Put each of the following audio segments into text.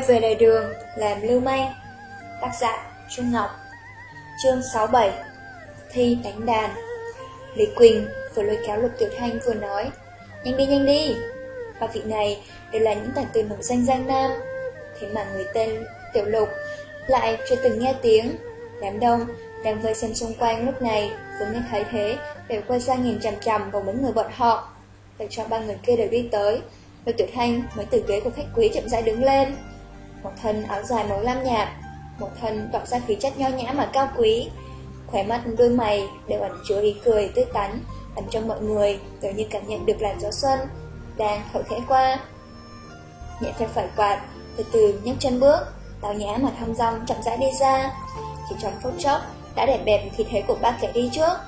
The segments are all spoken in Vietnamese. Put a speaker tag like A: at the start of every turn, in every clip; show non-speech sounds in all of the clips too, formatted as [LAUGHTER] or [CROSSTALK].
A: quay về đời đường, làm lưu manh. Tác giả Trung Ngọc Chương 67 Thi đánh đàn. Lý Quỳnh vừa lôi kéo Lục Tiểu Thanh vừa nói Nhanh đi nhanh đi. Ba vị này đều là những tài tử nổi danh Giang Nam. Thế mà người tên Tiểu Lục lại chưa từng nghe tiếng. Đám đông đang vây xem xung quanh lúc này Vừa nghe thấy thế đều quay ra nhìn chằm chằm vào mấy người bọn họ. Để cho ba người kia đều đi tới Lục Tiểu Thanh mới từ ghế của khách quý chậm rãi đứng lên. Một thân áo dài màu lam nhạt, Một thân tỏ ra khí chất nho nhã mà cao quý. Khóe mắt, đôi mày đều ẩn chứa ý cười tươi tắn, Làm cho mọi người đều như cảm nhận được làn gió xuân Đang thổi khẽ qua. Nhẹ theo phải quạt, Từ từ nhấc chân bước Tào nhã mà thong dong chậm rãi đi ra. Chỉ trong phút chốc, đã đẹp bẹp khí thế của ba kẻ đi trước.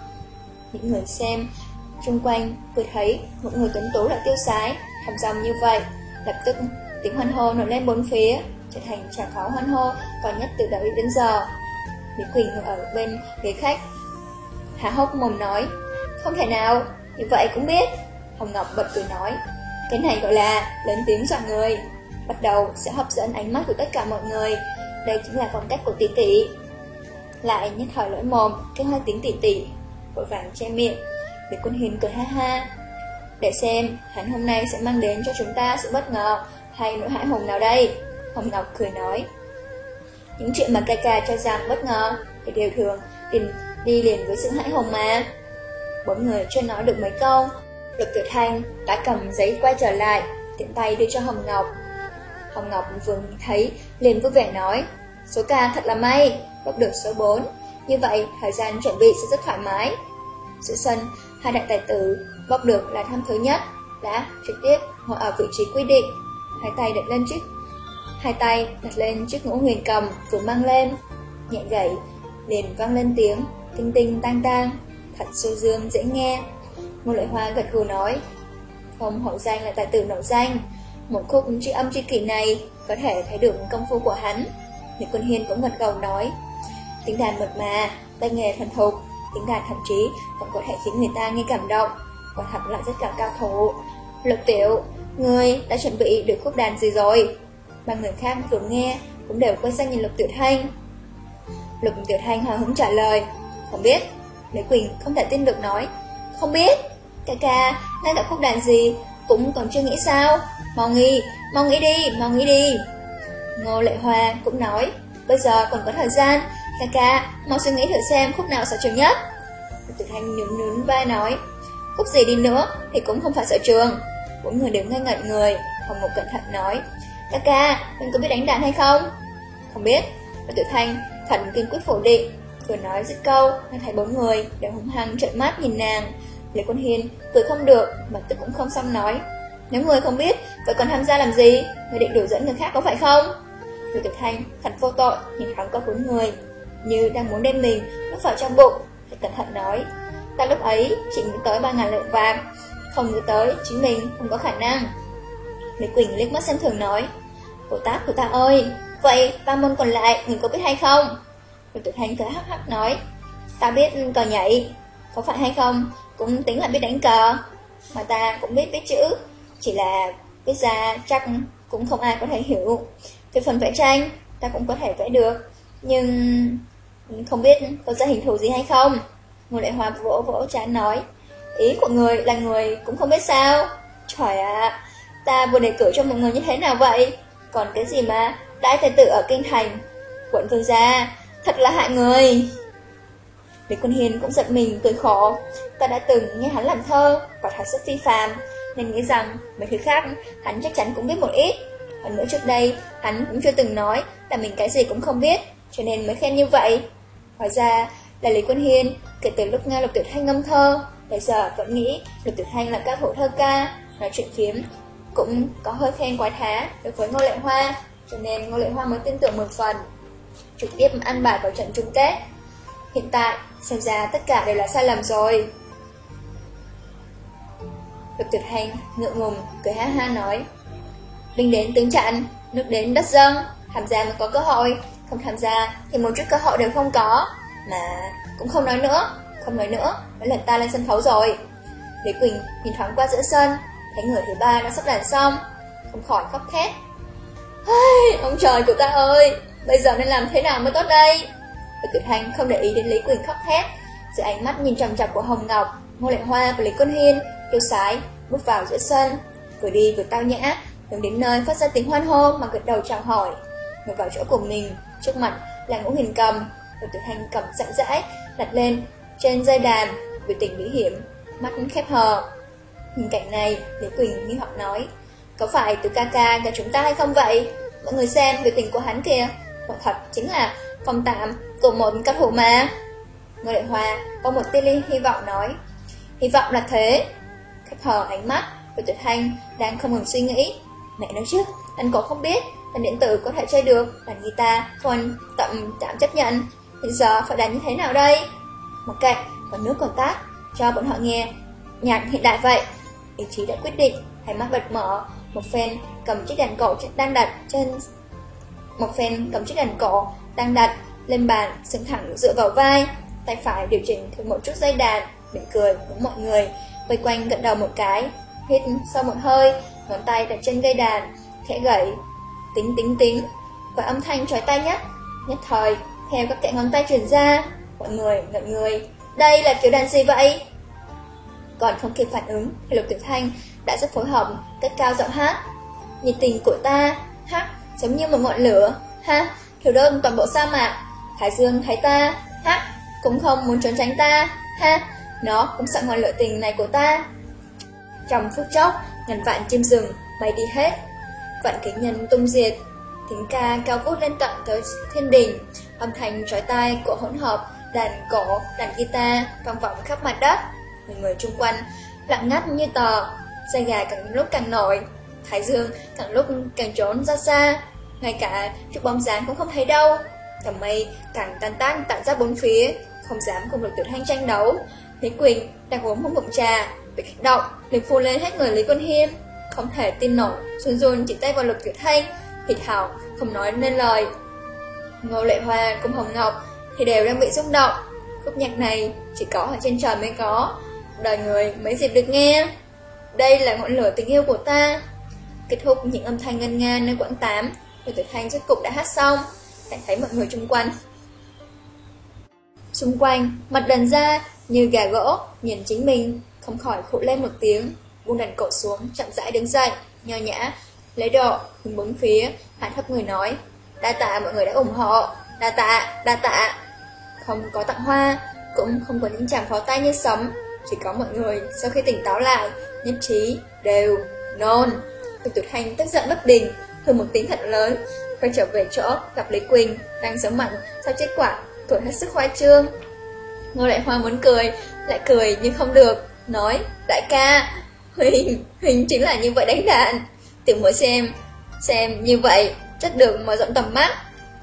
A: Những người xem Xung quanh vừa thấy một người tuấn tú lại tiêu sái, thong dong như vậy, Lập tức tiếng hoan hô nổi lên bốn phía. Trở thành trà pháo hoan hô Còn nhất từ đầu đến giờ. Lý Quỳnh ngồi ở bên ghế khách. Há hốc mồm nói Không thể nào, như vậy cũng biết. Hồng Ngọc bật cười nói Cái này gọi là lớn tiếng dọa người. Bắt đầu sẽ hấp dẫn ánh mắt của tất cả mọi người. Đây chính là phong cách của tỷ tỷ Lại nhất thời lỗi mồm Cái hơi tiếng tỷ tỷ Vội vàng che miệng. Lý Quân Hiền cười ha ha để xem hắn hôm nay sẽ mang đến cho chúng ta sự bất ngờ hay nỗi hãi hùng nào đây. Hồng Ngọc cười nói. Những chuyện mà ca ca cho rằng bất ngờ thì đều thường tìm đi liền với sự hãi hùng mà. Bốn người chưa nói được mấy câu, Lục tuyệt Thanh đã cầm giấy quay trở lại, tiện tay đưa cho Hồng Ngọc. Hồng Ngọc vừa thấy liền vui vẻ nói, số ca thật là may, bốc được số 4. Như vậy, thời gian chuẩn bị sẽ rất thoải mái. Giữa sân, hai đại tài tử bốc được là tham thứ nhất, đã trực tiếp ngồi ở vị trí quy định, hai tay đặt lên chiếc hai tay đặt lên chiếc ngũ huyền cầm vừa mang lên, nhẹ gãy liền vang lên tiếng tinh tinh tang tang, thật sâu dương dễ nghe. Ngô loại Hoa gật gù nói, không hậu danh là tài tử nổi danh, một khúc tri âm tri kỷ này có thể thấy được công phu của hắn. Nhật Quân Hiên cũng gật gầu nói, tiếng đàn mật mà, tay nghề thần thục, tiếng đàn thậm chí còn có thể khiến người ta nghe cảm động quả thật là rất là cao thủ. Lục tiểu, ngươi đã chuẩn bị được khúc đàn gì rồi? Mà người khác vừa nghe cũng đều quay sang nhìn Lục Tiểu Thanh. Lục Tiểu Thanh hờ hứng trả lời, không biết. Lê Quỳnh không thể tin được nói, không biết. Ca ca, ngay cả khúc đàn gì cũng còn chưa nghĩ sao. Mau nghĩ, mau nghĩ đi, mau nghĩ đi. Ngô Lệ Hoa cũng nói, bây giờ còn có thời gian, ca ca, mau suy nghĩ thử xem khúc nào sở trường nhất. Lục Tiểu Thanh nhún nhún vai nói, Khúc gì đi nữa thì cũng không phải sở trường Bốn người đều ngây ngẩn người Hồng một cẩn thận nói Ca ca, mình có biết đánh đàn hay không? Không biết Và Tử Thanh thần kiên quyết phủ định Vừa nói dứt câu Nghe thấy bốn người đều hung hăng trợn mắt nhìn nàng Lê Quân Hiên cười không được Mà tức cũng không xong nói Nếu người không biết Vậy còn tham gia làm gì? Người định đổ dẫn người khác có phải không? Lê Tử Thanh thật vô tội Nhìn hắn có bốn người Như đang muốn đem mình Lúc vào trong bụng Thì cẩn thận nói Ta lúc ấy chỉ nghĩ tới 3.000 lượng vàng Không nghĩ tới chính mình không có khả năng Lê Quỳnh liếc mắt xem thường nói Cô tác của ta ơi. Vậy ba môn còn lại người có biết hay không? Rồi tự thanh cười hắc hắc nói, Ta biết cờ nhảy, Có phải hay không? Cũng tính là biết đánh cờ, Mà ta cũng biết biết chữ. Chỉ là biết ra chắc cũng không ai có thể hiểu. Về phần vẽ tranh, Ta cũng có thể vẽ được, Nhưng không biết có ra hình thù gì hay không. Ngô Lệ Hoa vỗ vỗ chán nói, Ý của người là người cũng không biết sao? Trời ạ, Ta vừa đề cử cho một người như thế nào vậy? Còn cái gì mà Đại tài tử ở Kinh Thành? Quận vương gia Thật là hại người. Lý Quân Hiền cũng giật mình cười khổ. Ta đã từng nghe hắn làm thơ Và thật rất phi phàm Nên nghĩ rằng mấy thứ khác hắn chắc chắn cũng biết một ít. Hơn nữa trước đây Hắn cũng chưa từng nói là mình cái gì cũng không biết Cho nên mới khen như vậy. Hóa ra là Lý Quân Hiền Kể từ lúc nghe Lục Tiểu Thanh ngâm thơ, bây giờ vẫn nghĩ Lục Tiểu Thanh là ca thủ thơ ca, nói chuyện phiếm, cũng có hơi khen quái thá đối với Ngô Lệ Hoa, cho nên Ngô Lệ Hoa mới tin tưởng một phần. Trực tiếp ăn bài vào trận chung kết. Hiện tại, xem ra tất cả đều là sai lầm rồi. Lục tuyệt hành ngượng ngùng, cười ha ha nói. Binh đến tướng trận, nước đến đất dâng, tham gia mới có cơ hội, không tham gia thì một chút cơ hội đều không có. Mà cũng không nói nữa Không nói nữa, đã lần ta lên sân khấu rồi Lý Quỳnh nhìn thoáng qua giữa sân Thấy người thứ ba đã sắp đàn xong. Không khỏi khóc thét. Hey, Ông trời của ta ơi Bây giờ nên làm thế nào mới tốt đây? Lục tuyệt hành không để ý đến Lý Quỳnh khóc thét Giữa ánh mắt nhìn trầm chọc của Hồng Ngọc Ngô Lệ Hoa và Lý Quân Hiên Tiêu sái bước vào giữa sân Vừa đi vừa tao nhã Hướng đến nơi phát ra tiếng hoan hô mà gật đầu chào hỏi. Ngồi vào chỗ của mình Trước mặt là ngũ hình cầm. Lục tuyệt hành cầm dặn dãi Đặt lên trên dây đàn Biểu tình bí hiểm Mắt khép hờ. Nhìn cảnh này Lý Quỳnh như họ nói Có phải từ ca ca nhà chúng ta hay không vậy? Mọi người xem biểu tình của hắn kìa. Quả thật chính là phòng tạm của một cấp thủ mà. Ngô Đại Hoa có một tia ly hy vọng nói Hy vọng là thế. Khép hờ ánh mắt của tuyệt thanh đang không ngừng suy nghĩ Mẹ nói trước, anh cổ không biết Đàn điện tử có thể chơi được Đàn guitar, thuần, tậm, tạm chấp nhận. Hiện giờ phải đánh như thế nào đây? Một cạnh, còn nước còn tác, Cho bọn họ nghe Nhạc hiện đại vậy. Ý chí đã quyết định, Hai mắt bật mở, Một phen cầm chiếc đàn cổ đang đặt trên Một phen cầm chiếc đàn cổ đang đặt lên bàn, Xứng thẳng dựa vào vai. Tay phải điều chỉnh thêm một chút dây đàn mỉm cười với mọi người, Vây quanh gật đầu một cái, Hít sau một hơi, Ngón tay đặt trên dây đàn, Khẽ gẩy, Tính tính tính. Và âm thanh trói tay nhất Nhất thời, Theo các kẽ ngón tay truyền ra, Mọi người ngẩn người. Đây là kiểu đàn gì vậy? Còn không kịp phản ứng Thì Lục Tiểu Thanh đã rất phối hợp Cất cao giọng hát. Nhiệt tình của ta Hát giống như một ngọn lửa Ha Thiểu đơn toàn bộ sa mạc. Thái Dương thấy ta Hát cũng không muốn trốn tránh ta Ha Nó cũng sợ ngọn lửa tình này của ta. Trong phút chốc Ngàn vạn chim rừng bay đi hết. Vạn kính nhân tung diệt Tiếng ca cao vút lên tận tới thiên đình. Âm thanh trói tai của hỗn hợp Đàn cổ, đàn guitar Vang vọng khắp mặt đất. Người người chung quanh, lặng ngắt như tờ. Xe gà càng lúc càng nổi. Thái dương càng lúc càng trốn ra xa. Ngay cả chút bóng dáng cũng không thấy đâu. Tầm mây càng tan tan tạo ra bốn phía. Không dám cùng lực tuyệt thanh tranh đấu. Lý Quỳnh đang uống một ngụm trà, Bị kích động, liền phun lên hết người Lý Quân Hiên. Không thể tin nổi Xuân run chỉ tay vào lực tuyệt thanh Thịt hào, không nói nên lời. Ngô Lệ Hoa cùng Hồng Ngọc Thì đều đang bị rung động. Khúc nhạc này chỉ có ở trên trời mới có. Đời người mấy dịp được nghe. Đây là ngọn lửa tình yêu của ta. Kết thúc những âm thanh ngân nga nơi quãng 8 người tuyệt thanh rốt cục đã hát xong. Cảnh thấy mọi người xung quanh. Xung quanh, mặt đần ra như gà gỗ, nhìn chính mình, không khỏi khụ lên một tiếng, buông đàn cổ xuống, chậm rãi đứng dậy, nho nhã, lấy độ, hướng bốn phía, hạ thấp người nói, đa tạ mọi người đã ủng hộ, đa tạ, đa tạ. Không có tặng hoa, cũng không có những chàng pháo tay như sấm, chỉ có mọi người sau khi tỉnh táo lại, nhất trí, đều, nôn. Tục tuyệt hành tức giận bất đình, hừ một tiếng thật lớn, quay trở về chỗ gặp Lý Quỳnh đang giấu mặn sau chết quả tuổi hết sức khoa trương. Ngô Đại Hoa muốn cười, lại cười nhưng không được, nói, đại ca, Huỳnh, Huỳnh chính là như vậy đánh đạn. Tiểu mới xem, xem như vậy, chất được mở rộng tầm mắt.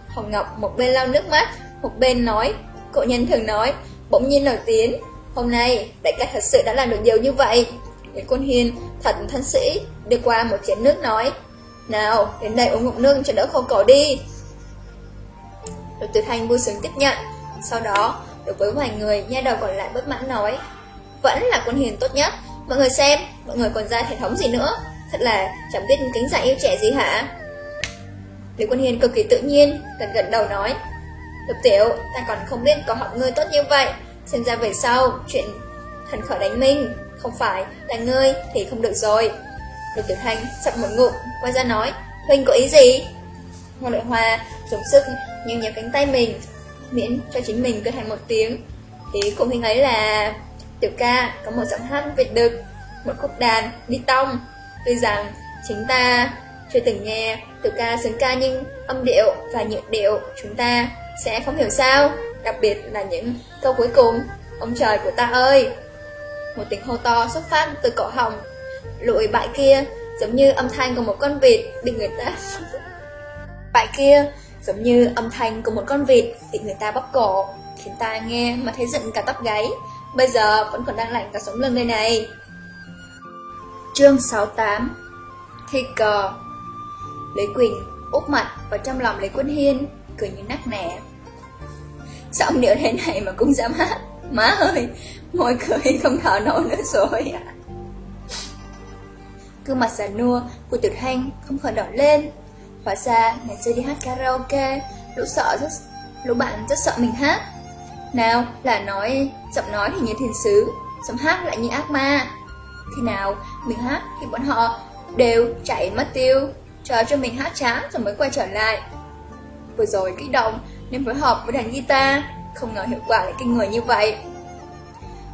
A: Hồng Ngọc một bên lau nước mắt, một bên nói, cậu nhân thường nói, bỗng nhiên nổi tiếng, hôm nay đại ca thật sự đã làm được nhiều như vậy. Đến quân hiên, thật thân sĩ, đi qua một chén nước nói, nào, đến đây uống ngụm nước cho đỡ khô cổ đi. Lục Tử Thanh vui sướng tiếp nhận, sau đó đối với vài người, nha đầu còn lại bất mãn nói Vẫn là quân hiền tốt nhất. Mọi người xem, mọi người còn ra hệ thống gì nữa? Thật là chẳng biết kính dạy yêu trẻ gì hả? Lý Quân Hiền cực kỳ tự nhiên Gần gần đầu nói Lục tiểu, ta còn không biết có học ngươi tốt như vậy. Xem ra về sau Chuyện thần khởi đánh minh Không phải là ngươi thì không được rồi Lục tiểu thanh sập một ngụm Quay ra nói Huynh có ý gì Ngô Lệ Hoa dùng sức nhưng nhéo cánh tay mình miễn cho chính mình cơ thành một tiếng. Ý của huynh ấy là tiểu ca có một giọng hát việt đực, một khúc đàn đi tông. Tuy rằng chính ta chưa từng nghe tiểu ca xứng ca nhưng âm điệu và nhịp điệu chúng ta sẽ không hiểu sao, đặc biệt là những câu cuối cùng. Ông trời của ta ơi! Một tiếng hô to xuất phát từ cổ họng, lụi bại kia giống như âm thanh của một con vịt bị người ta [LAUGHS] bại kia Giống như âm thanh của một con vịt bị người ta bóp cổ, khiến ta nghe mà thấy dựng cả tóc gáy. Bây giờ vẫn còn đang lạnh cả sống lưng đây này. Chương 68 Thi cờ Lý Quỳnh úp mặt vào trong lòng Lý Quân Hiên, cười như nắc nẻ. Sao điều điệu thế này mà cũng dám hát? Má ơi, môi cười không thở nổi nữa rồi cứ À. Mặt già nua của Tuyệt Hành không khỏi đỏ lên, Hóa ra, ngày xưa đi hát karaoke, lũ sợ rất, lũ bạn rất sợ mình hát. Nào là nói, giọng nói thì như thiên sứ, giọng hát lại như ác ma. Khi nào mình hát thì bọn họ đều chạy mất tiêu, chờ cho mình hát chán rồi mới quay trở lại. Vừa rồi kích động nên phối hợp với đàn guitar, không ngờ hiệu quả lại kinh người như vậy.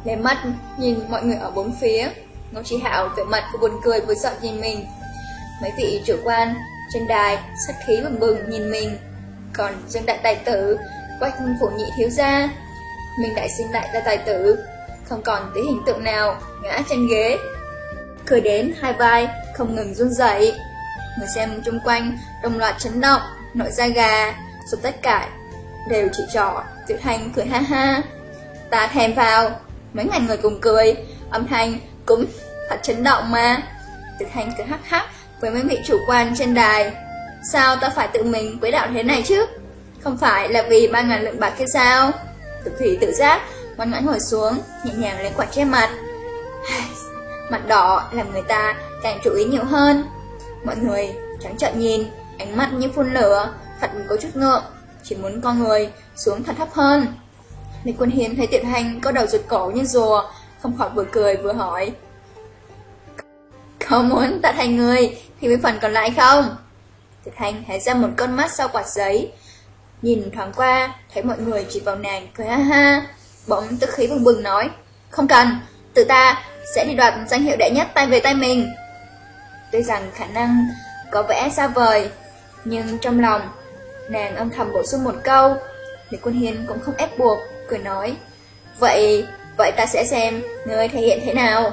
A: Lê mắt nhìn mọi người ở bốn phía, Ngô Chi Hạo vẻ mặt vừa buồn cười vừa sợ nhìn mình. Mấy vị chủ quan trên đài sát khí bừng bừng nhìn mình, còn Dương Đại Tài Tử, Quách Phủ Nhị Thiếu Gia, mình Đại Sinh Đại ra Tài Tử, không còn tí hình tượng nào ngã trên ghế. Cười đến hai vai không ngừng run rẩy. Người xem chung quanh đồng loạt chấn động, nổi da gà, rồi tất cả đều chỉ trỏ, Tiểu Thanh cười ha ha. Ta thèm vào, mấy ngàn người cùng cười, âm thanh cũng thật chấn động mà. Tiểu Thanh cười hắc hắc với mấy vị chủ quan trên đài. Sao ta phải tự mình quấy đạo thế này chứ? Không phải là vì ba ngàn lượng bạc kia sao? Tự thủy tự giác, ngoan ngoãn ngồi xuống, nhẹ nhàng lấy quạt che mặt. [SIGHS] Mặt đỏ làm người ta càng chú ý nhiều hơn. Mọi người trắng trợn nhìn, ánh mắt như phun lửa, thật có chút ngượng, chỉ muốn con người xuống thật thấp hơn. Lý Quân Hiến thấy Tiện Hành có đầu rụt cổ như rùa, không khỏi vừa cười vừa hỏi. Có muốn ta thành người thì với phần còn lại không? tiệt Hành hãy ra một con mắt sau quạt giấy, nhìn thoáng qua, thấy mọi người chỉ vào nàng cười ha ha, bỗng tức khí bừng bừng nói, không cần, tự ta sẽ đi đoạt danh hiệu đệ nhất tay về tay mình. Tuy rằng khả năng có vẻ xa vời, nhưng trong lòng, nàng âm thầm bổ sung một câu, Lý Quân Hiên cũng không ép buộc, cười nói, vậy, vậy ta sẽ xem người thể hiện thế nào.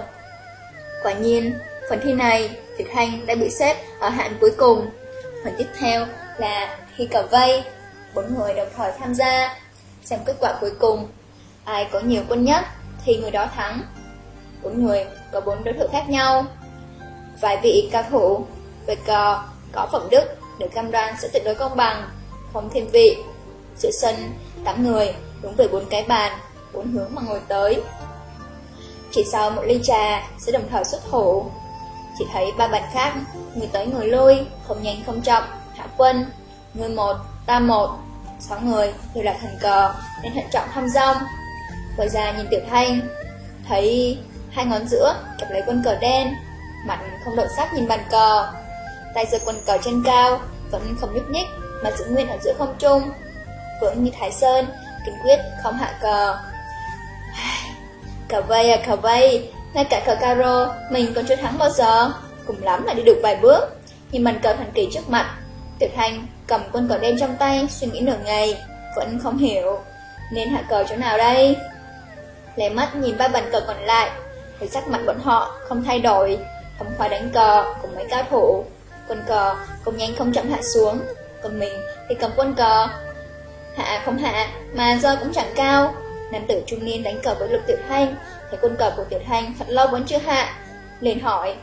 A: Quả nhiên, phần thi này, Việt Thanh đã bị xếp ở hạn cuối cùng. Phần tiếp theo là thi cờ vây, bốn người đồng thời tham gia, xem kết quả cuối cùng. Ai có nhiều quân nhất thì người đó thắng. Bốn người có bốn đối thủ khác nhau. Vài vị cao thủ về cờ có phẩm đức để cam đoan sẽ tuyệt đối công bằng, không thêm vị. Giữa sân, tắm người đúng về bốn cái bàn, bốn hướng mà ngồi tới. Chỉ sau một ly trà sẽ đồng thời xuất thủ. Chỉ thấy ba bàn khác, người tới người lui, không nhanh không chậm, hạ quân, người một, ta một. Sáu người đều là thần cờ nên thận trọng thăm rong. Quay ra nhìn Tiểu Thanh, thấy hai ngón giữa kẹp lấy quân cờ đen, mặt không động sắc nhìn bàn cờ. Tay giơ quân cờ trên cao, vẫn không nhúc nhích mà giữ nguyên ở giữa không trung. Vững như Thái Sơn, kiên quyết không hạ cờ. Cờ vây à cờ vây, ngay cả cờ caro mình còn chưa thắng bao giờ, cùng lắm là đi được vài bước. Nhìn màn cờ thần kỳ trước mặt, Tiểu Thanh cầm quân cờ đen trong tay, suy nghĩ nửa ngày, vẫn không hiểu. Nên hạ cờ chỗ nào đây? Lấy mắt nhìn ba bàn cờ còn lại, thấy sắc mặt bọn họ không thay đổi, không khoái đánh cờ cùng mấy cao thủ. Quân cờ cũng nhanh không chậm hạ xuống, còn mình thì cầm quân cờ. Hạ không hạ, mà do cũng chẳng cao. Nam tử trung niên đánh cờ với lục tiểu thanh, thấy quân cờ của tiểu thanh thật lâu vẫn chưa hạ. liền hỏi,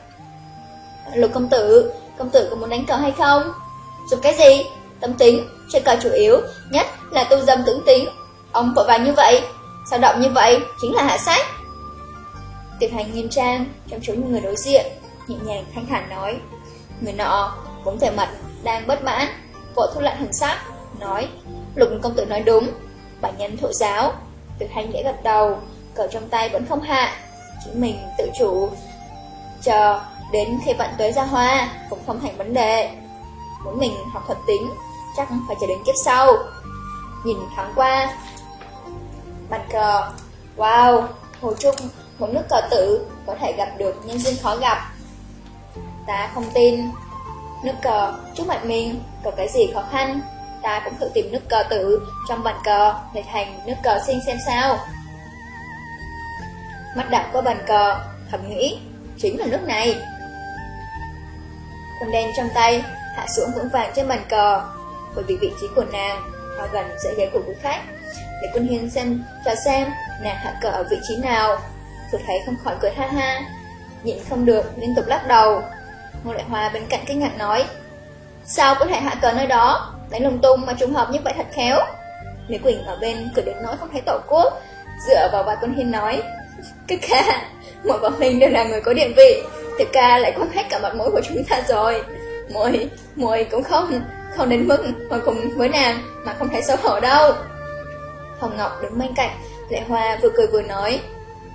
A: Lục công tử, công tử có muốn đánh cờ hay không? Dùng cái gì? Tâm tính, chơi cờ chủ yếu, nhất là tu dâm tưởng tính. Ông vội vàng như vậy, sao động như vậy, chính là hạ sách. Tiểu thanh nghiêm trang, trong chỗ người đối diện, nhẹ nhàng thanh thản nói. Người nọ, cũng vẻ mặt, đang bất mãn, vội thu lại thần sắc, nói, lục công tử nói đúng, bản nhân thụ giáo. tuyệt hành lễ gật đầu, cờ trong tay vẫn không hạ, Chỉ mình tự chủ. Chờ, đến khi bạn tới ra hoa, cũng không thành vấn đề. Muốn mình học thuật tính, chắc phải chờ đến kiếp sau. Nhìn thoáng qua, bàn cờ, wow, Hồ Trung, một nước cờ tử có thể gặp được nhân duyên khó gặp. Ta không tin. Nước cờ, chúc mặt mình, có cái gì khó khăn, ta cũng thử tìm nước cờ tử trong bàn cờ để thành nước cờ sinh xem sao. Mắt đạp qua bàn cờ, thầm nghĩ, chính là nước này. Con đen trong tay, hạ xuống vững vàng trên bàn cờ, bởi vì vị trí của nàng, hoa gần sẽ ghế của quý khách. Để quân hiên xem, cho xem, nàng hạ cờ ở vị trí nào. Vừa thấy không khỏi cười ha ha, nhịn không được, liên tục lắc đầu. Ngô Đại Hoa bên cạnh kinh ngạc nói, sao có thể hạ cờ nơi đó, đánh lung tung mà trùng hợp như vậy thật khéo. Lý Quỳnh ở bên cười đến nỗi không thấy tổ quốc, dựa vào bà quân hiên nói, cái ca, mỗi bọn mình đều là người có địa vị, thì ca lại quăng hết cả mặt mũi của chúng ta rồi. Mùi, mùi cũng không không đến mức mà cùng với nàng mà không thấy xấu hổ đâu. Hồng Ngọc đứng bên cạnh, Lệ Hoa vừa cười vừa nói,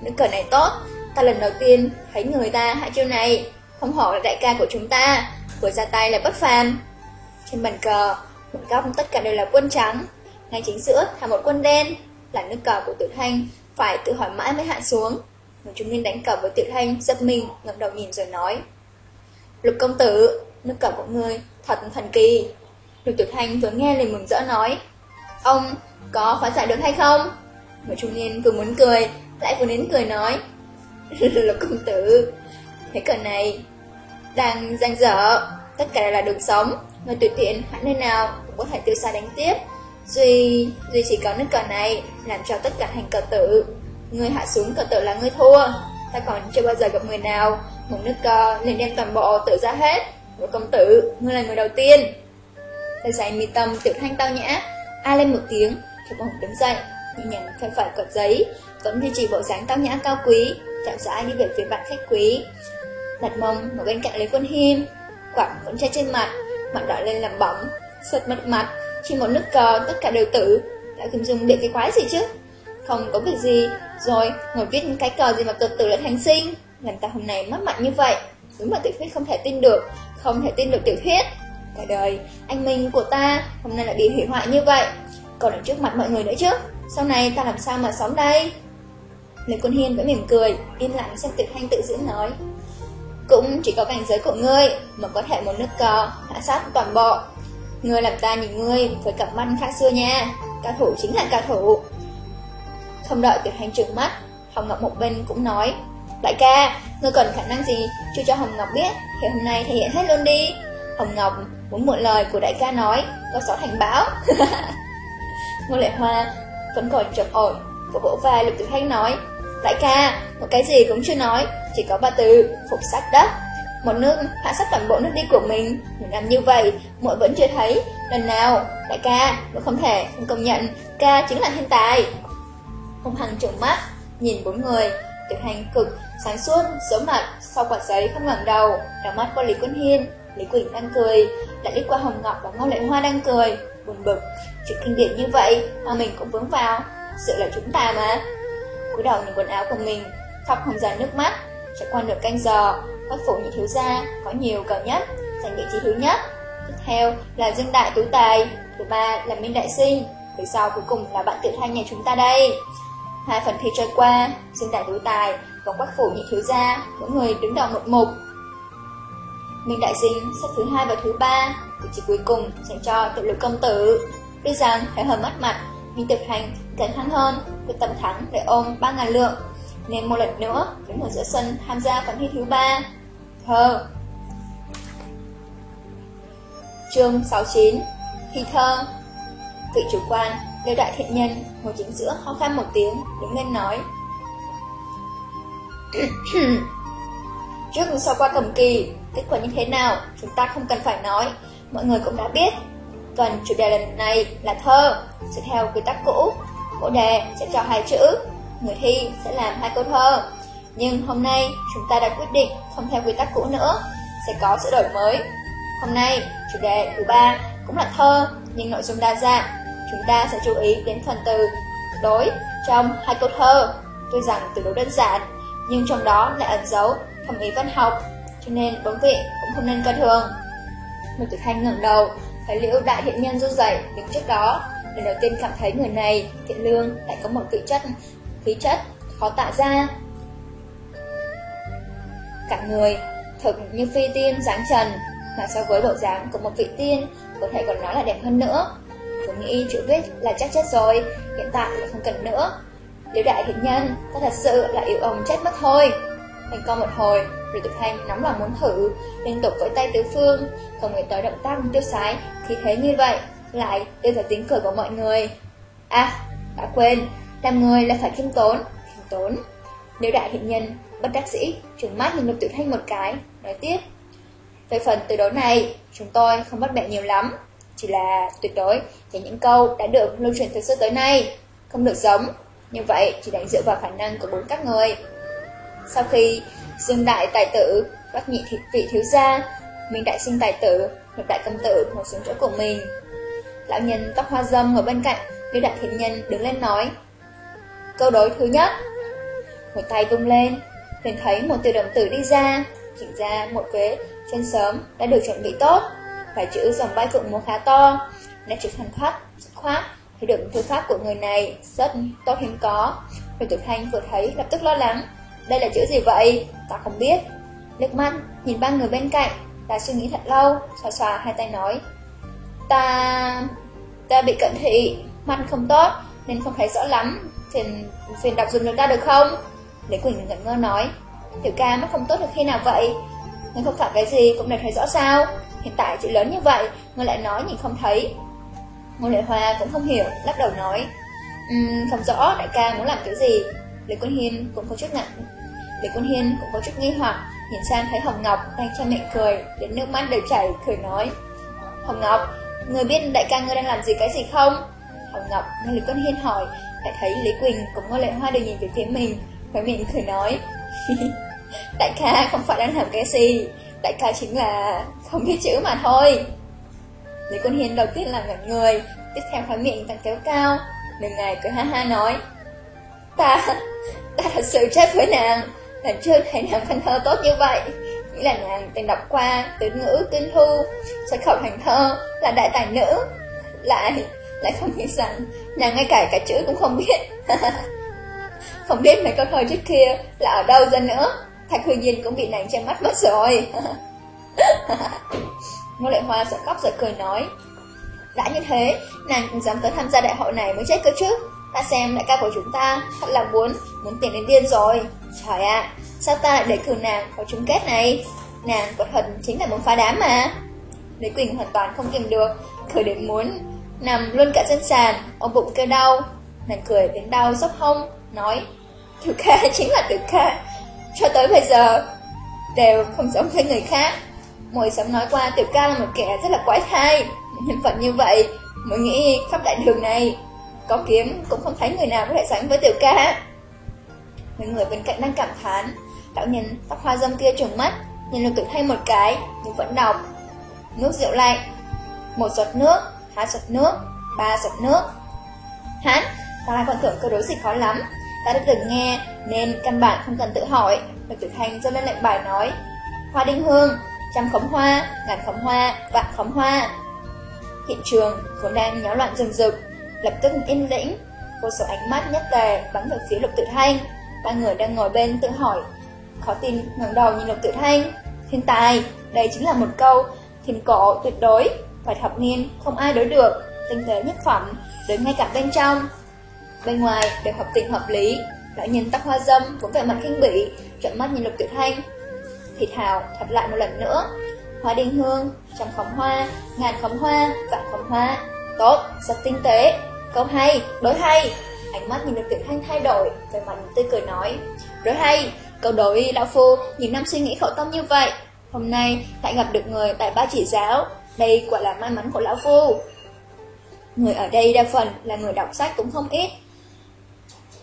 A: nữ cờ này tốt, ta lần đầu tiên thấy người ta hạ chiêu này, không hổ là đại ca của chúng ta, vừa ra tay là bất phàm. Trên bàn cờ, một góc tất cả đều là quân trắng, ngay chính giữa thả một quân đen, là nước cờ của Tiểu Thanh, phải tự hỏi mãi mới hạ xuống. Người trung niên đánh cờ với Tiểu Thanh, giật mình, ngẩng đầu nhìn rồi nói. Lục công tử, nước cờ của người thật thần kỳ. Lục Tiểu Thanh vừa nghe liền mừng rỡ nói, ông có phá giải được hay không? Người trung niên vừa muốn cười, lại vừa đến cười nói, [LAUGHS] Lục công tử, thế cờ này đang giang dở, tất cả là đường sống, người tùy tiện hẳn nơi nào cũng có thể tiêu xa đánh tiếp. Duy, Duy chỉ có nước cờ này làm cho tất cả thành cờ tử. Người hạ xuống cờ tử là người thua. Ta còn chưa bao giờ gặp người nào một nước cờ liền đem toàn bộ tự ra hết. một công tử, ngươi là người đầu tiên. Thầy giày mi tâm tiểu thanh tao nhã, a lên một tiếng, chụp bổng đứng dậy, nhẹ nhàng phải phải cọt giấy, vẫn duy trì bộ dáng tao nhã cao quý, chậm rãi đi về phía bạn khách quý. Đặt mông ngồi bên cạnh lấy quân Hiên Quảng vẫn che trên mặt, mặt đỏ lên làm bỏng, Sợt mất mặt, chỉ một nước cờ tất cả đều tử. Đã kim dung điện cái quái gì chứ? Không có việc gì. Rồi ngồi viết cái cờ gì mà cực tử lại thành sinh? Làm ta hôm nay mất mặt như vậy. Đúng là tiểu thuyết không thể tin được Không thể tin được tiểu thuyết. Cả đời anh Minh của ta Hôm nay lại bị hủy hoại như vậy. Còn ở trước mặt mọi người nữa chứ? Sau này ta làm sao mà sống đây? Lê Quân Hiên vẫn mỉm cười Im lặng xem tiểu thanh tự diễn nói. Cũng chỉ có cảnh giới của ngươi Mà có thể một nước cờ hạ sát toàn bộ. Ngươi làm ta nhìn ngươi với cặp mắt khác xưa nha. Cao thủ chính là cao thủ. Không đợi tiểu hành trưởng mắt Hồng Ngọc một bên cũng nói Đại ca, ngươi cần khả năng gì Chưa cho Hồng Ngọc biết? Thì hôm nay thể hiện hết luôn đi. Hồng Ngọc muốn mượn lời của đại ca nói Có gió thành báo. [LAUGHS] Ngô Lệ Hoa vẫn còn chợt ổi Vỗ vỗ vai Lục Tiểu Thanh nói Đại ca, một cái gì cũng chưa nói Chỉ có ba từ phục sắc đất. Một nước hạ sát toàn bộ nước đi của mình mình làm như vậy, muội vẫn chưa thấy. Lần nào, đại ca, muội không thể không công nhận Ca chính là thiên tài. Hùng Hằng trợn mắt Nhìn bốn người, tuyệt hành cực Sáng suốt, giấu mặt, sau quả giấy không ngẩng đầu Đào mắt qua Lý Quân Hiên. Lý Quỳnh đang cười Lại đi qua Hồng Ngọc và Ngô Lệ Hoa đang cười Buồn bực, chuyện kinh điển như vậy Mà mình cũng vướng vào Sự là chúng ta mà cúi đầu nhìn quần áo của mình Khóc không ra nước mắt Trải qua nửa canh giờ các phụ nhị thiếu gia có nhiều cầu nhất, giành vị trí thứ nhất. Tiếp theo là Dương Đại Tú Tài, thứ ba là Minh Đại Sinh, thứ sau cuối cùng là bạn tự thanh nhà chúng ta đây. Hai phần thi trôi qua, Dương Đại Tú Tài và các phụ nhị thiếu gia, mỗi người đứng đầu một mục. Minh Đại Sinh xếp thứ hai và thứ ba, vị trí cuối cùng dành cho tự lực công tử. Biết rằng phải hờ mất mặt, nhưng thực hành cẩn thận hơn, quyết tập thắng để ôm 3.000 lượng nên một lần nữa đứng ở giữa sân tham gia phần thi thứ ba. Thơ Chương 69 Thi thơ Vị chủ quan, Liêu đại thiện nhân ngồi chính giữa ho khăn một tiếng, đứng lên nói Trước sau qua cầm kỳ, kết quả như thế nào, chúng ta không cần phải nói, mọi người cũng đã biết. Tuần chủ đề lần này là thơ, sẽ theo quy tắc cũ, mỗi đề sẽ cho hai chữ, người thi sẽ làm hai câu thơ. Nhưng hôm nay chúng ta đã quyết định không theo quy tắc cũ nữa, sẽ có sự đổi mới. Hôm nay, chủ đề thứ ba cũng là thơ, nhưng nội dung đa dạng. Chúng ta sẽ chú ý đến phần từ đối trong hai câu thơ. Tuy rằng từ đối đơn giản, nhưng trong đó lại ẩn dấu thẩm ý văn học, cho nên bốn vị cũng không nên coi thường. Một tử thanh ngẩng đầu, thấy liễu đại thiện nhân du dậy đứng trước đó, lần đầu tiên cảm thấy người này thiện lương lại có một vị chất khí chất, khó tạo ra. Cả người, thực như phi tiên dáng trần, mà so với bộ dáng của một vị tiên, có thể còn nói là đẹp hơn nữa. Tôi nghĩ chữ viết là chắc chết rồi, hiện tại là không cần nữa. Liễu đại thiện nhân, ta thật sự là yêu ông chết mất thôi. Thành công một hồi, rồi tự thanh nóng lòng muốn thử, liên tục với tay tứ phương, không người tới động tác tiêu sái, khi thế như vậy, lại đưa ra tiếng cười của mọi người. À, đã quên, làm người là phải khiêm tốn, khiêm tốn. Nếu đại thiện nhân, bất đắc sĩ, trừng mắt nhìn lục tiểu thanh một cái, nói tiếp. Về phần từ đấu này, chúng tôi không bắt bẻ nhiều lắm. Chỉ là tuyệt đối về những câu đã được lưu truyền từ xưa tới nay, không được giống. Như vậy chỉ đánh dựa vào khả năng của bốn các người. Sau khi Dương Đại Tài Tử, bác Nhị thị Vị Thiếu Gia, Minh đại sinh tài tử, lục đại công tử ngồi xuống chỗ của mình. Lão nhân tóc hoa dâm ngồi bên cạnh, Liêu đại thiện nhân đứng lên nói. Câu đối thứ nhất. Một tay vung lên, liền thấy một tiểu đồng tử đi ra, chỉnh ra một kế chân sớm đã được chuẩn bị tốt. Vài chữ dòng bay phượng múa khá to, nét chữ thần thoát, khoát, thấy được thư pháp của người này rất tốt hiếm có. Rồi Tử Thanh vừa thấy lập tức lo lắng. Đây là chữ gì vậy? Ta không biết. Liếc mắt, nhìn ba người bên cạnh, ta suy nghĩ thật lâu, xòa xòa hai tay nói. Ta... ta bị cận thị, mắt không tốt, nên không thấy rõ lắm. Phiền, phiền đọc dùm cho ta được không? Lý Quỳnh ngẩn ngơ nói. Tiểu ca mắt không tốt được khi nào vậy? Ngươi không phải cái gì cũng đều thấy rõ sao? Hiện tại chữ lớn như vậy, ngươi lại nói nhìn không thấy. Ngô Lệ Hoa cũng không hiểu, lắc đầu nói. Um, không rõ đại ca muốn làm kiểu gì. Lý Quân Hiên cũng có chút ngạc Lý Quân Hiên cũng có chút nghi hoặc, nhìn sang thấy Hồng Ngọc đang cho miệng cười, đến nước mắt đều chảy, cười nói. Hồng Ngọc, người biết đại ca ngươi đang làm gì cái gì không? Hồng Ngọc nghe Lý Quân Hiên hỏi, lại thấy Lý Quỳnh cũng Ngô Lệ Hoa đều nhìn về phía mình, khói miệng cười nói. [LAUGHS] đại ca không phải đang làm cái gì, đại ca chính là không biết chữ mà thôi. Lý Quân Hiên đầu tiên là ngẩn người, tiếp theo khói miệng càng kéo cao, Đường ngày cười ha ha nói Ta, ta thật sự chết với nàng Lần chưa thấy nàng văn thơ tốt như vậy. Nghĩ là nàng từng đọc qua từ ngữ tuyên thu Xuất khẩu thành thơ là đại tài nữ. Lại, lại không nghĩ rằng Nàng ngay cả cả chữ cũng không biết. [LAUGHS] Không biết mấy câu thơ trước kia là ở đâu ra nữa. Thạch Huy Nhiên cũng bị nàng che mắt mất rồi. [LAUGHS] Ngô Lệ Hoa sợ khóc sợ cười nói đã như thế, nàng cũng dám tới tham gia đại hội này mới chết cơ chứ. Ta xem đại ca của chúng ta thật là muốn, muốn tiền đến điên rồi. Trời ạ, sao ta lại để cử nàng vào chung kết này? Nàng quả thật chính là muốn phá đám mà. Lý Quỳnh hoàn toàn không kìm được, cười đến muốn nằm luôn cả trên sàn, ông bụng kêu đau. Nàng cười đến đau dốc hông, nói Tiểu ca [LAUGHS] chính là tiểu ca, cho tới bây giờ đều không giống với người khác. Mỗi sớm nói qua tiểu ca là một kẻ rất là quái thai. Nhân vật như vậy Mới nghĩ khắp đại đường này có kiếm cũng không thấy người nào có thể sánh với tiểu ca. Mấy người bên cạnh đang cảm thán. Đạo nhân tóc hoa dâm kia trừng mắt Nhìn lục tục thay một cái Nhưng vẫn đọc. Nước rượu lạnh Một giọt nước Hai giọt nước Ba giọt nước. Hán Ta còn tưởng câu đối dịch khó lắm. Ta đã từng nghe Nên căn bản không cần tự hỏi. Lục tục thanh dâng lên lệnh bài nói Hoa đinh hương Trăm khóm hoa Ngàn khóm hoa Vạn khóm hoa. Hiện trường vốn đang nháo loạn rừng rực, lập tức yên tĩnh, vô số ánh mắt nhất tề bắn về phía Lục Tự Thanh. Ba người đang ngồi bên tự hỏi, khó tin ngẩng đầu nhìn Lục Tự Thanh. Thiên tài, đây chính là một câu thiên cổ tuyệt đối, phải thập niên không ai đối được, tinh tế nhất phẩm, đến ngay cả bên trong. Bên ngoài đều hợp tình hợp lý, lão nhân tóc hoa dâm cũng vẻ mặt kinh bỉ, trợn mắt nhìn Lục Tự Thanh. Thì thảo thật lại một lần nữa, hoa đinh hương, trăm khóm hoa, ngàn khóm hoa, vạn khóm hoa. Tốt, rất tinh tế. Câu hay, đối hay. Ánh mắt nhìn được tiểu thanh thay đổi, về mặt tươi cười nói. Đối hay, câu đối lão phu, những năm suy nghĩ khẩu tâm như vậy. Hôm nay lại gặp được người tại ba chỉ giáo, đây quả là may mắn của lão phu. Người ở đây đa phần là người đọc sách cũng không ít.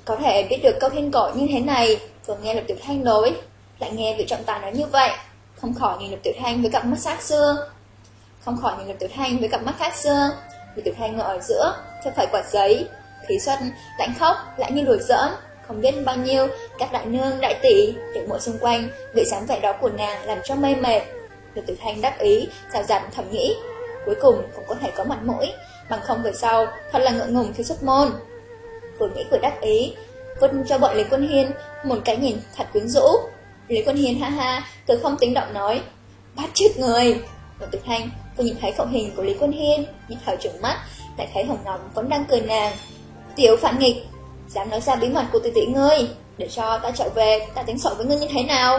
A: Có thể biết được câu thiên cổ như thế này, vừa nghe lục tiểu thanh đối, lại nghe vị trọng tài nói như vậy, không khỏi nhìn Lục Tiểu Thanh với cặp mắt khác xưa Không khỏi nhìn Lục Tiểu Thanh với cặp mắt khác xưa Lục Tiểu Thanh ngồi ở giữa theo phải quạt giấy. Khí xuất lạnh khóc lại như đùa giỡn. Không biết bao nhiêu các đại nương đại tỷ Tiểu muội xung quanh Bị dáng vẻ đó của nàng làm cho mê mệt. Lục Tử Thanh đắc ý Rào dặn thầm nghĩ Cuối cùng cũng có thể có mặt mũi Bằng không về sau thật là ngượng ngùng khi xuất môn. Vừa nghĩ vừa đắc ý Vân cho bọn Lý Quân Hiên Một cái nhìn thật quyến rũ. Lý Quân Hiên ha ha, cứ không tính động nói, bắt chết người. Ở Tử Thanh, cô nhìn thấy khẩu hình của Lý Quân Hiên, nhìn thở trừng mắt, lại thấy Hồng Ngọc vẫn đang cười nàng. Tiểu phản nghịch, dám nói ra bí mật của tỷ tỷ ngươi, để cho ta trở về, ta tính sổ với ngươi như thế nào?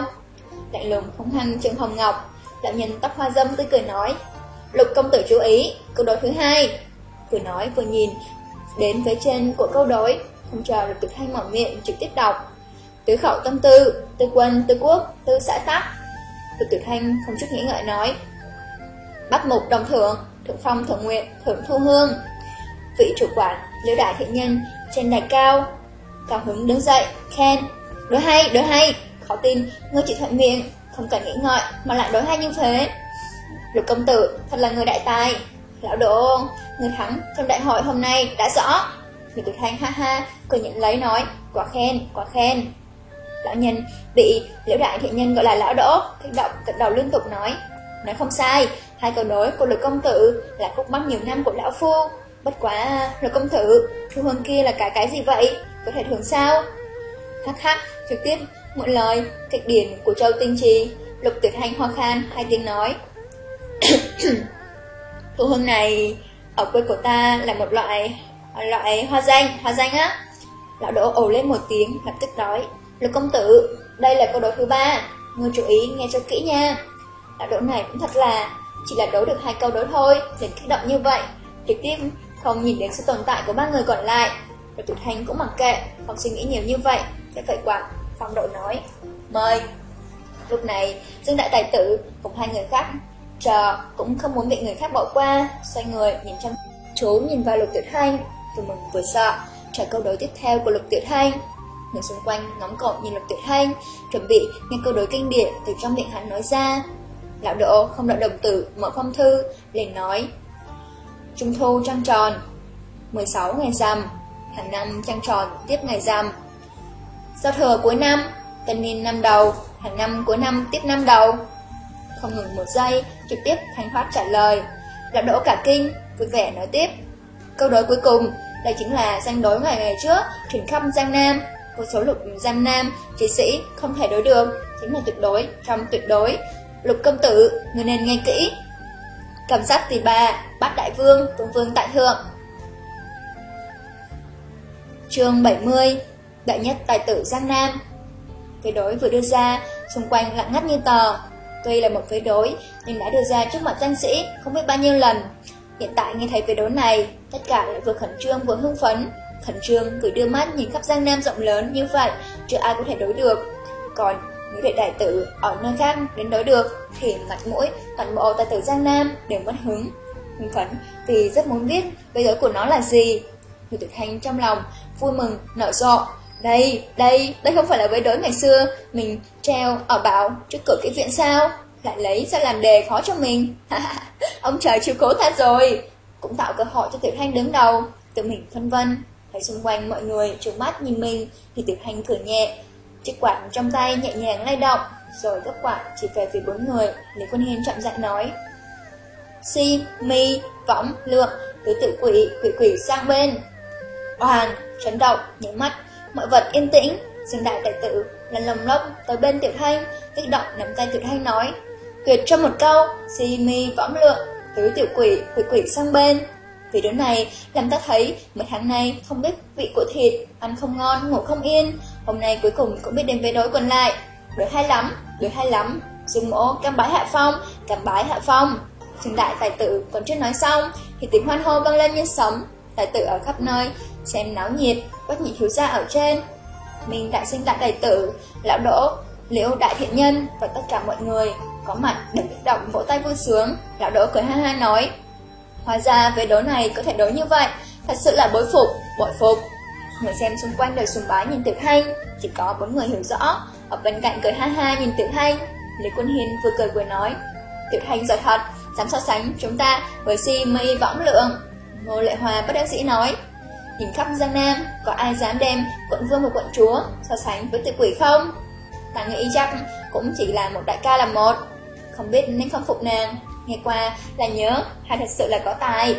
A: Lạnh lùng không hăng trừng Hồng Ngọc, lão nhân tóc hoa dâm tươi cười nói, Lục công tử chú ý, câu đối thứ hai. Vừa nói vừa nhìn, đến với trên của câu đối, không chờ được tiểu Thanh mở miệng trực tiếp đọc. Tứ khẩu tâm tư, tư quân, tư quốc, tư xã tắc. lục tử thanh không chút nghĩ ngợi nói. Bắt mục đồng thượng, thượng phong thượng nguyện, thượng thu hương. Vị chủ quản, liễu đại thiện nhân, trên đài cao. Cao hứng đứng dậy, khen. Đối hay, đối hay, khó tin, ngươi chỉ thuận miệng, không cần nghĩ ngợi, mà lại đối hay như thế. Lục công tử thật là người đại tài Lão Đỗ, người thắng trong đại hội hôm nay đã rõ Lục Tử Thanh ha ha, cười nhận lấy nói Quả khen, quả khen Lão nhân bị liễu đại thiện nhân gọi là lão đỗ Kích động gật đầu liên tục nói Nói không sai, hai câu đối của lục công tử Là khúc mắc nhiều năm của lão phu. Bất quá lục công tử Thu hương kia là cái cái gì vậy? Có thể thường sao? Hắc hắc, trực tiếp mượn lời Kịch điển của châu tinh trì. Lục tuyệt hành hoa khan hai tiếng nói. [COUGHS] Thu hương này Ở quê của ta là một loại Loại hoa danh, hoa danh á. Lão đỗ ồ lên một tiếng lập tức nói. Lục công tử, đây là câu đối thứ ba, ngươi chú ý nghe cho kỹ nha. Đạo đấu này cũng thật là, chỉ là đấu được hai câu đối thôi, liền kích động như vậy, trực tiếp không nhìn đến sự tồn tại của ba người còn lại. Rồi Tử Thanh cũng mặc kệ, không suy nghĩ nhiều như vậy, sẽ phải quạt, phong độ nói, mời. Lúc này, Dương Đại Tài Tử cùng hai người khác chờ cũng không muốn bị người khác bỏ qua, xoay người nhìn chăm chú nhìn vào Lục Tiểu Thanh, vừa mừng vừa sợ, chờ câu đối tiếp theo của Lục Tiểu Thanh. Người xung quanh ngóng cổ nhìn Lục Tuyệt Thanh, chuẩn bị nghe câu đối kinh điển từ trong miệng hắn nói ra. Lão Đỗ không đợi đồng tử mở phong thư, liền nói Trung thu trăng tròn 16 ngày rằm Hàng năm trăng tròn tiếp ngày rằm Giao thừa cuối năm Tân niên năm đầu Hàng năm cuối năm tiếp năm đầu. Không ngừng một giây Trực tiếp thanh thoát trả lời. Lão Đỗ cả kinh Vui vẻ nói tiếp Câu đối cuối cùng Đây chính là danh đối ngày ngày trước Truyền khắp Giang Nam. Vô số lục Giang nam, chiến sĩ không thể đối được, chính là tuyệt đối, trong tuyệt đối. Lục công tử, người nên nghe kỹ. cảm sát tỷ bà, bắt đại vương, vương vương tại thượng. chương 70 Đại nhất tài tử Giang Nam Phế đối vừa đưa ra, xung quanh lặng ngắt như tờ. Tuy là một phế đối, nhưng đã đưa ra trước mặt danh sĩ không biết bao nhiêu lần. Hiện tại nghe thấy phế đối này, tất cả lại vừa khẩn trương vừa hưng phấn, Khẩn trương cười đưa mắt nhìn khắp Giang Nam rộng lớn như vậy, chưa ai có thể đối được. Còn nếu đệ đại tử ở nơi khác đến đối được, thì mặt mũi toàn bộ tài tử Giang Nam đều mất hứng. Hưng phấn vì rất muốn biết bây giờ của nó là gì. Người tử thanh trong lòng vui mừng, nở rộ. Đây, đây, đây không phải là vế đối ngày xưa mình treo ở bảo trước cửa cái viện sao? Lại lấy ra làm đề khó cho mình. Ông trời chịu cố tha rồi. Cũng tạo cơ hội cho Tiểu Thanh đứng đầu, tự mình phân vân. Thấy xung quanh mọi người trừng mắt nhìn mình Thì tiểu hành cười nhẹ Chiếc quạt trong tay nhẹ nhàng lay động Rồi gấp quạt chỉ về phía bốn người Lý Quân Hiên chậm dại nói. Si, mi, võng, lượng Tứ tự quỷ, quỷ quỷ sang bên. Oàn, chấn động, nhảy mắt Mọi vật yên tĩnh Dương đại tài tử lần lồng lốc tới bên tiểu thanh Kích động nắm tay tiểu thanh nói. Tuyệt cho một câu Si, mi, võng, lượng Tứ tiểu quỷ, quỷ quỷ sang bên vì điều này làm ta thấy mấy tháng nay không biết vị của thịt, ăn không ngon, ngủ không yên. Hôm nay cuối cùng cũng biết đến về đối quần lại. Đối hay lắm, đối hay lắm. Dương mỗ cam bái hạ phong, cam bái hạ phong. Trừng đại tài tử còn chưa nói xong thì tiếng hoan hô vang lên như sấm. Tài tử ở khắp nơi, xem náo nhiệt, bất nhị thiếu gia ở trên. Mình đại sinh đại tài tử, lão đỗ, liễu đại thiện nhân và tất cả mọi người có mặt đều kích động vỗ tay vui sướng. Lão đỗ cười ha ha nói, Hóa ra về đấu này có thể đấu như vậy, thật sự là bối phục, bội phục. Người xem xung quanh đều sùng bái nhìn Tiểu Thanh, chỉ có bốn người hiểu rõ, ở bên cạnh cười ha ha nhìn Tiểu Thanh. Lý Quân Hiên vừa cười vừa nói, Tiểu Hành giỏi thật, dám so sánh chúng ta với si mây võng lượng. Ngô Lệ Hòa bất đắc dĩ nói, nhìn khắp Giang Nam, có ai dám đem quận vương và quận chúa so sánh với tự quỷ không? Ta nghĩ chắc cũng chỉ là một đại ca là một, không biết nên không phục nàng. Nghe qua là nhớ, hay thật sự là có tài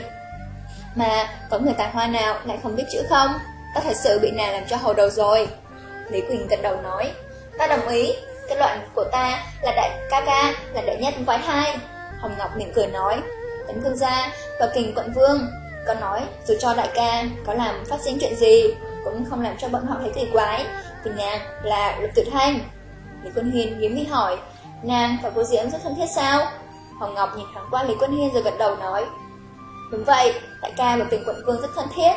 A: Mà có người tài hoa nào lại không biết chữ không? Ta thật sự bị nàng làm cho hồ đầu rồi. Lý Quỳnh gật đầu nói, Ta đồng ý. Kết luận của ta là đại ca ca, Là đệ nhất quái hai. Hồng Ngọc mỉm cười nói, Tấn cương gia và kình quận vương, Có nói dù cho đại ca có làm phát sinh chuyện gì Cũng không làm cho bọn họ thấy kỳ quái, Vì nàng là lục tự thanh. Lý Quân Hiền hiếm mi hỏi, Nàng và cô Diễm rất thân thiết sao? Hồng Ngọc nhìn thoáng qua Lý Quân Hiên rồi gật đầu nói Đúng vậy, đại ca và tình quận vương rất thân thiết.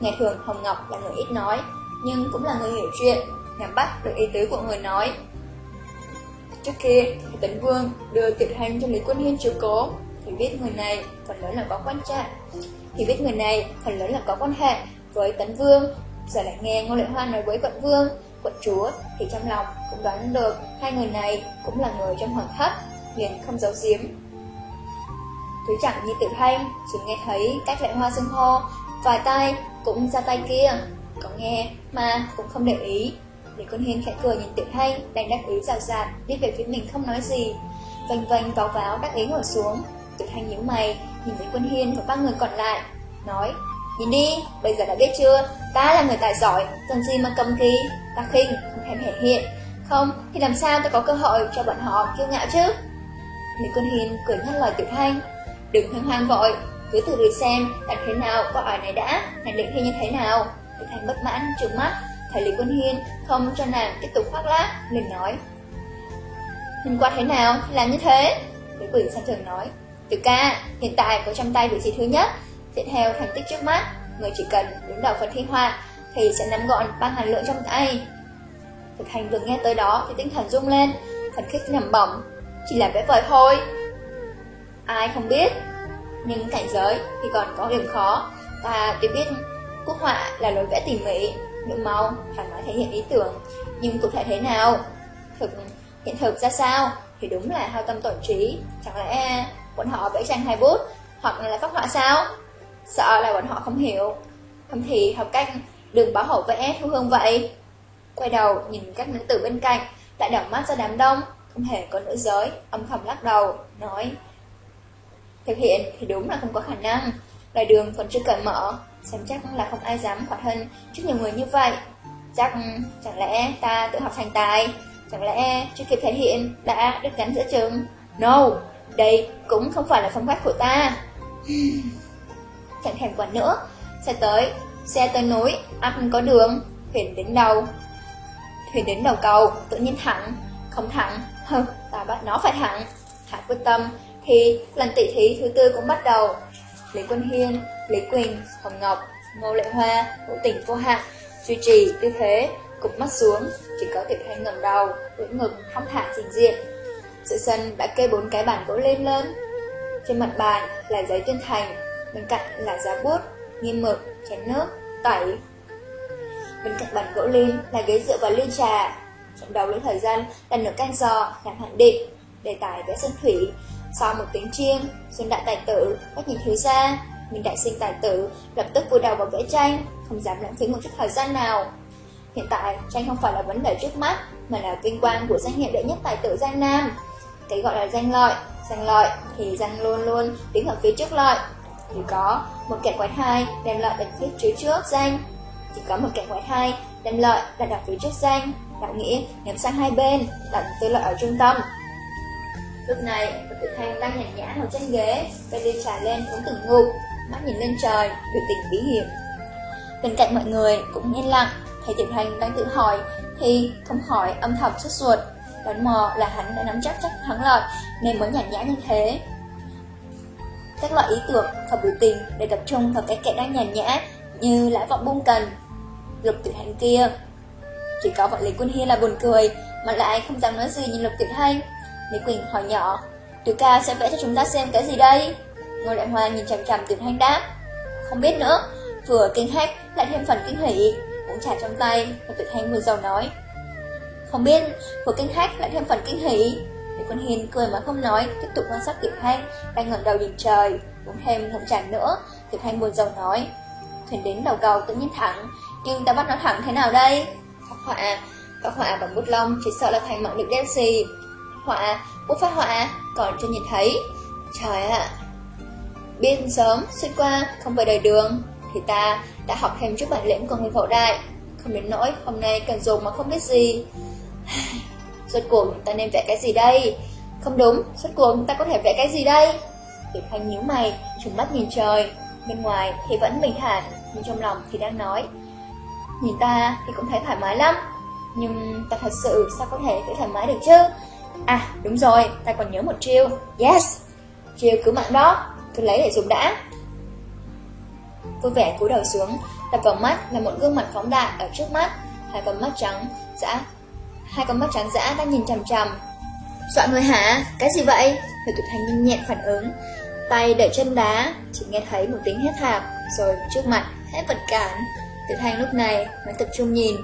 A: Ngày thường Hồng Ngọc là người ít nói Nhưng cũng là người hiểu chuyện Nhằm bắt được ý tứ của người nói. Trước kia, Tấn Vương đưa Tiệt Hành cho Lý Quân Hiên chiếu cố Thì biết người này phần lớn là có quan trọng. Thì biết người này phần lớn là có quan hệ với Tấn Vương Giờ lại nghe Ngô Lệ Hoa nói với quận Vương Quận Chúa thì trong lòng cũng đoán được Hai người này cũng là người trong hoàng thất liền không giấu giếm. thứ chẳng như tự thanh Chỉ nghe thấy cách lại hoa xưng hô Vài tay cũng ra tay kia. Có nghe mà cũng không để ý. Lý Quân Hiên khẽ cười nhìn tự thanh đành đắc ý rào rạt Đi về phía mình không nói gì. Vành vành vào váo đắc ý ngồi xuống. Tự thanh nhíu mày Nhìn Lý Quân Hiên và ba người còn lại Nói Nhìn đi, bây giờ đã biết chưa? Ta là người tài giỏi, cần gì mà cầm kỳ? Ta khinh, không thèm thể hiện. Không, thì làm sao ta có cơ hội cho bọn họ kiêu ngạo chứ? Lý Quân Hiên cười ngắt lời Tiểu Thanh Đừng hăng hoang vội, cứ từ từ xem đặt thế nào có ỏi này đã, nàng định thi như thế nào. Tiểu Thanh bất mãn, trừng mắt, thấy Lý Quân Hiên không cho nàng tiếp tục khoác lác, liền nói. Nhìn qua thế nào thì làm như thế. Lý Quỷ sang thường nói, Tiểu ca, hiện tại có trong tay vị trí thứ nhất, Tiếp theo thành tích trước mắt, người chỉ cần đứng đầu phần thi hoa thì sẽ nắm gọn ba ngàn lượng trong tay. Thực hành vừa nghe tới đó thì tinh thần rung lên, thần khích nằm bỏng, chỉ là vẽ vời thôi. Ai không biết, nhưng cảnh giới thì còn có điểm khó. Ta đều biết quốc họa là lối vẽ tỉ mỉ, nhuộm màu, phải nói thể hiện ý tưởng, nhưng cụ thể thế nào? Thực hiện thực ra sao? Thì đúng là hao tâm tổn trí, chẳng lẽ bọn họ vẽ tranh hai bút, hoặc là phát họa sao? Sợ là bọn họ không hiểu, không thì học cách đừng báo hộ vẽ thu hương vậy. Quay đầu nhìn các nữ tử bên cạnh, lại đảo mắt ra đám đông, không hề có nữ giới, âm thầm lắc đầu, nói Thực hiện thì đúng là không có khả năng. Đại đường còn chưa cởi mở Xem chắc là không ai dám hoạt hình trước nhiều người như vậy. Chắc chẳng lẽ ta tự học thành tài? Chẳng lẽ chưa kịp thể hiện đã được gắn giữa chừng? No, đây cũng không phải là phong cách của ta. [SIGHS] Chẳng thèm quản nữa Xe tới, xe tới núi, ăn có đường Thuyền đến đầu Thuyền đến đầu cầu, tự nhiên thẳng Không thẳng, hừ, ta bắt nó phải thẳng Hạ quyết tâm thì lần tỷ thí thứ tư cũng bắt đầu. Lý Quân Hiên, Lý Quỳnh, Hồng Ngọc, Ngô Lệ Hoa, Vũ Tỉnh Vô Hạn duy trì tư thế, cục mắt xuống, chỉ có Tiểu Thanh ngầm đầu, ưỡn ngực, thong thả trình diện. Giữa sân đã kê bốn cái bàn gỗ lên lớn. Trên mặt bàn là giấy tuyên thành, bên cạnh là giá bút, nghiêm mực, chén nước, tẩy. Bên cạnh bàn gỗ lim là ghế dựa và ly trà. Trong đầu lấy thời gian là nửa canh giờ nhằm hạn định, đề tài vẽ sân thủy, sau một tiếng chiêng, Xuân đại tài tử, các nhìn thiếu gia, Minh đại sinh tài tử, lập tức vùi đầu vào vẽ tranh, không dám lãng phí một chút thời gian nào. Hiện tại, tranh không phải là vấn đề trước mắt, mà là vinh quang của danh hiệu đệ nhất tài tử Giang Nam. Cái gọi là danh lợi, danh lợi thì danh luôn luôn đứng ở phía trước lợi. Chỉ có một kẻ quái thai đem lợi đặt phía trước trước danh. Chỉ có một kẻ quái thai đem lợi đặt ở phía trước danh. Đạo nghĩa nhắm sang hai bên, đặt tư lợi ở trung tâm. Lúc này, Phật Tử Thanh đang nhàn nhã ngồi trên ghế, bên ly trà lên uống từng ngụm, mắt nhìn lên trời, biểu tình bí hiểm. Bên cạnh mọi người cũng yên lặng, thấy Tiểu Thanh đang tự hỏi, thì không hỏi âm thầm xuất ruột. Đoán mò là hắn đã nắm chắc chắc thắng lợi, nên mới nhàn nhã như thế. Các loại ý tưởng và biểu tình để tập trung vào cái kẻ đang nhàn nhã, như lãi vọng bung cần. Lục Tiểu Thanh kia. Chỉ có bọn Lý Quân Hiên là buồn cười, mà lại không dám nói gì nhìn Lục Tiểu Thanh. Lý Quỳnh hỏi nhỏ, Tiểu ca sẽ vẽ cho chúng ta xem cái gì đây? Ngô Đại Hoa nhìn chằm chằm Tiểu Thanh đáp, không biết nữa, vừa kinh hách lại thêm phần kinh hỉ, cũng trả trong tay, và Tiểu Thanh vừa giàu nói. Không biết, vừa kinh hách lại thêm phần kinh hỉ. Lý Quân Hiên cười mà không nói, tiếp tục quan sát Tiểu Thanh, đang ngẩng đầu nhìn trời, uống thêm một trà nữa, Tiểu Thanh buồn giàu nói. Thuyền đến đầu cầu tự nhiên thẳng, nhưng ta bắt nó thẳng thế nào đây? Họa, phát họa bằng bút lông chỉ sợ là thành mạng được đen xì, họa, bút phát họa, còn chưa nhìn thấy. Trời ạ! Biên sớm, xuyên qua, không về đời đường, thì ta đã học thêm chút bản lĩnh của người khẩu đại. Không đến nỗi hôm nay cần dùng mà không biết gì. [SIGHS] Rốt cuộc ta nên vẽ cái gì đây? Không đúng, rốt cuộc ta có thể vẽ cái gì đây? Tuyệt Thanh nhíu mày, trùng mắt nhìn trời. Bên ngoài thì vẫn bình thản, nhưng trong lòng thì đang nói. Nhìn ta thì cũng thấy thoải mái lắm. Nhưng ta thật sự sao có thể thấy thoải mái được chứ? À đúng rồi, ta còn nhớ một chiêu Yes, chiêu cứu mạng đó tôi lấy để dùng đã Vui vẻ cúi đầu xuống Đập vào mắt là một gương mặt phóng đại ở trước mắt Hai con mắt trắng dã Hai con mắt trắng dã đang nhìn chằm chằm Dọa người hả? Cái gì vậy? Người tụt thanh nhanh nhẹn phản ứng Tay đẩy chân đá Chỉ nghe thấy một tiếng hét thảm Rồi trước mặt hết vật cản Tử thanh lúc này mới tập trung nhìn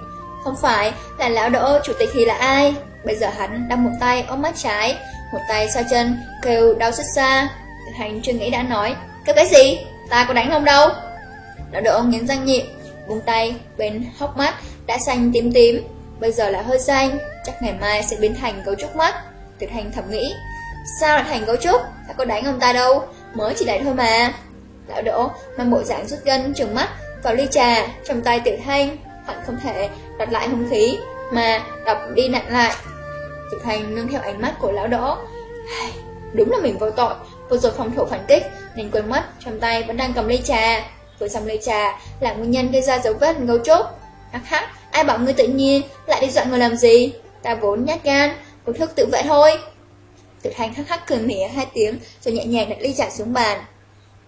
A: Không phải là lão đỗ chủ tịch thì là ai Bây giờ hắn đang một tay ôm mắt trái, một tay xoa chân, kêu đau xuất xa. Hành chưa nghĩ đã nói Cái cái gì? Ta có đánh không đâu Lão đỗ nghiến răng nhịn Buông tay, bên hốc mắt đã xanh tím tím Bây giờ là hơi xanh Chắc ngày mai sẽ biến thành cấu trúc mắt Tuyệt hành thầm nghĩ Sao lại thành cấu trúc? Ta có đánh ông ta đâu Mới chỉ đánh thôi mà Lão đỗ mang bộ dạng rút gân trừng mắt vào ly trà trong tay tiểu thanh Hẳn không thể đặt lại hung khí, Mà đọc đi nặng lại. Tiểu thanh nương theo ánh mắt của lão đỗ. Đúng là mình vô tội. Vừa rồi phòng thủ phản kích, Nên quên mất trong tay vẫn đang cầm ly trà. Vừa xong ly trà là nguyên nhân gây ra dấu vết gấu trúc Hắc hắc, Ai bảo ngươi tự nhiên lại đi dọa người làm gì? Ta vốn nhát gan Vô thức tự vệ thôi. Tiểu thanh hắc hắc cười mỉa hai tiếng, Rồi nhẹ nhàng đặt ly trà xuống bàn.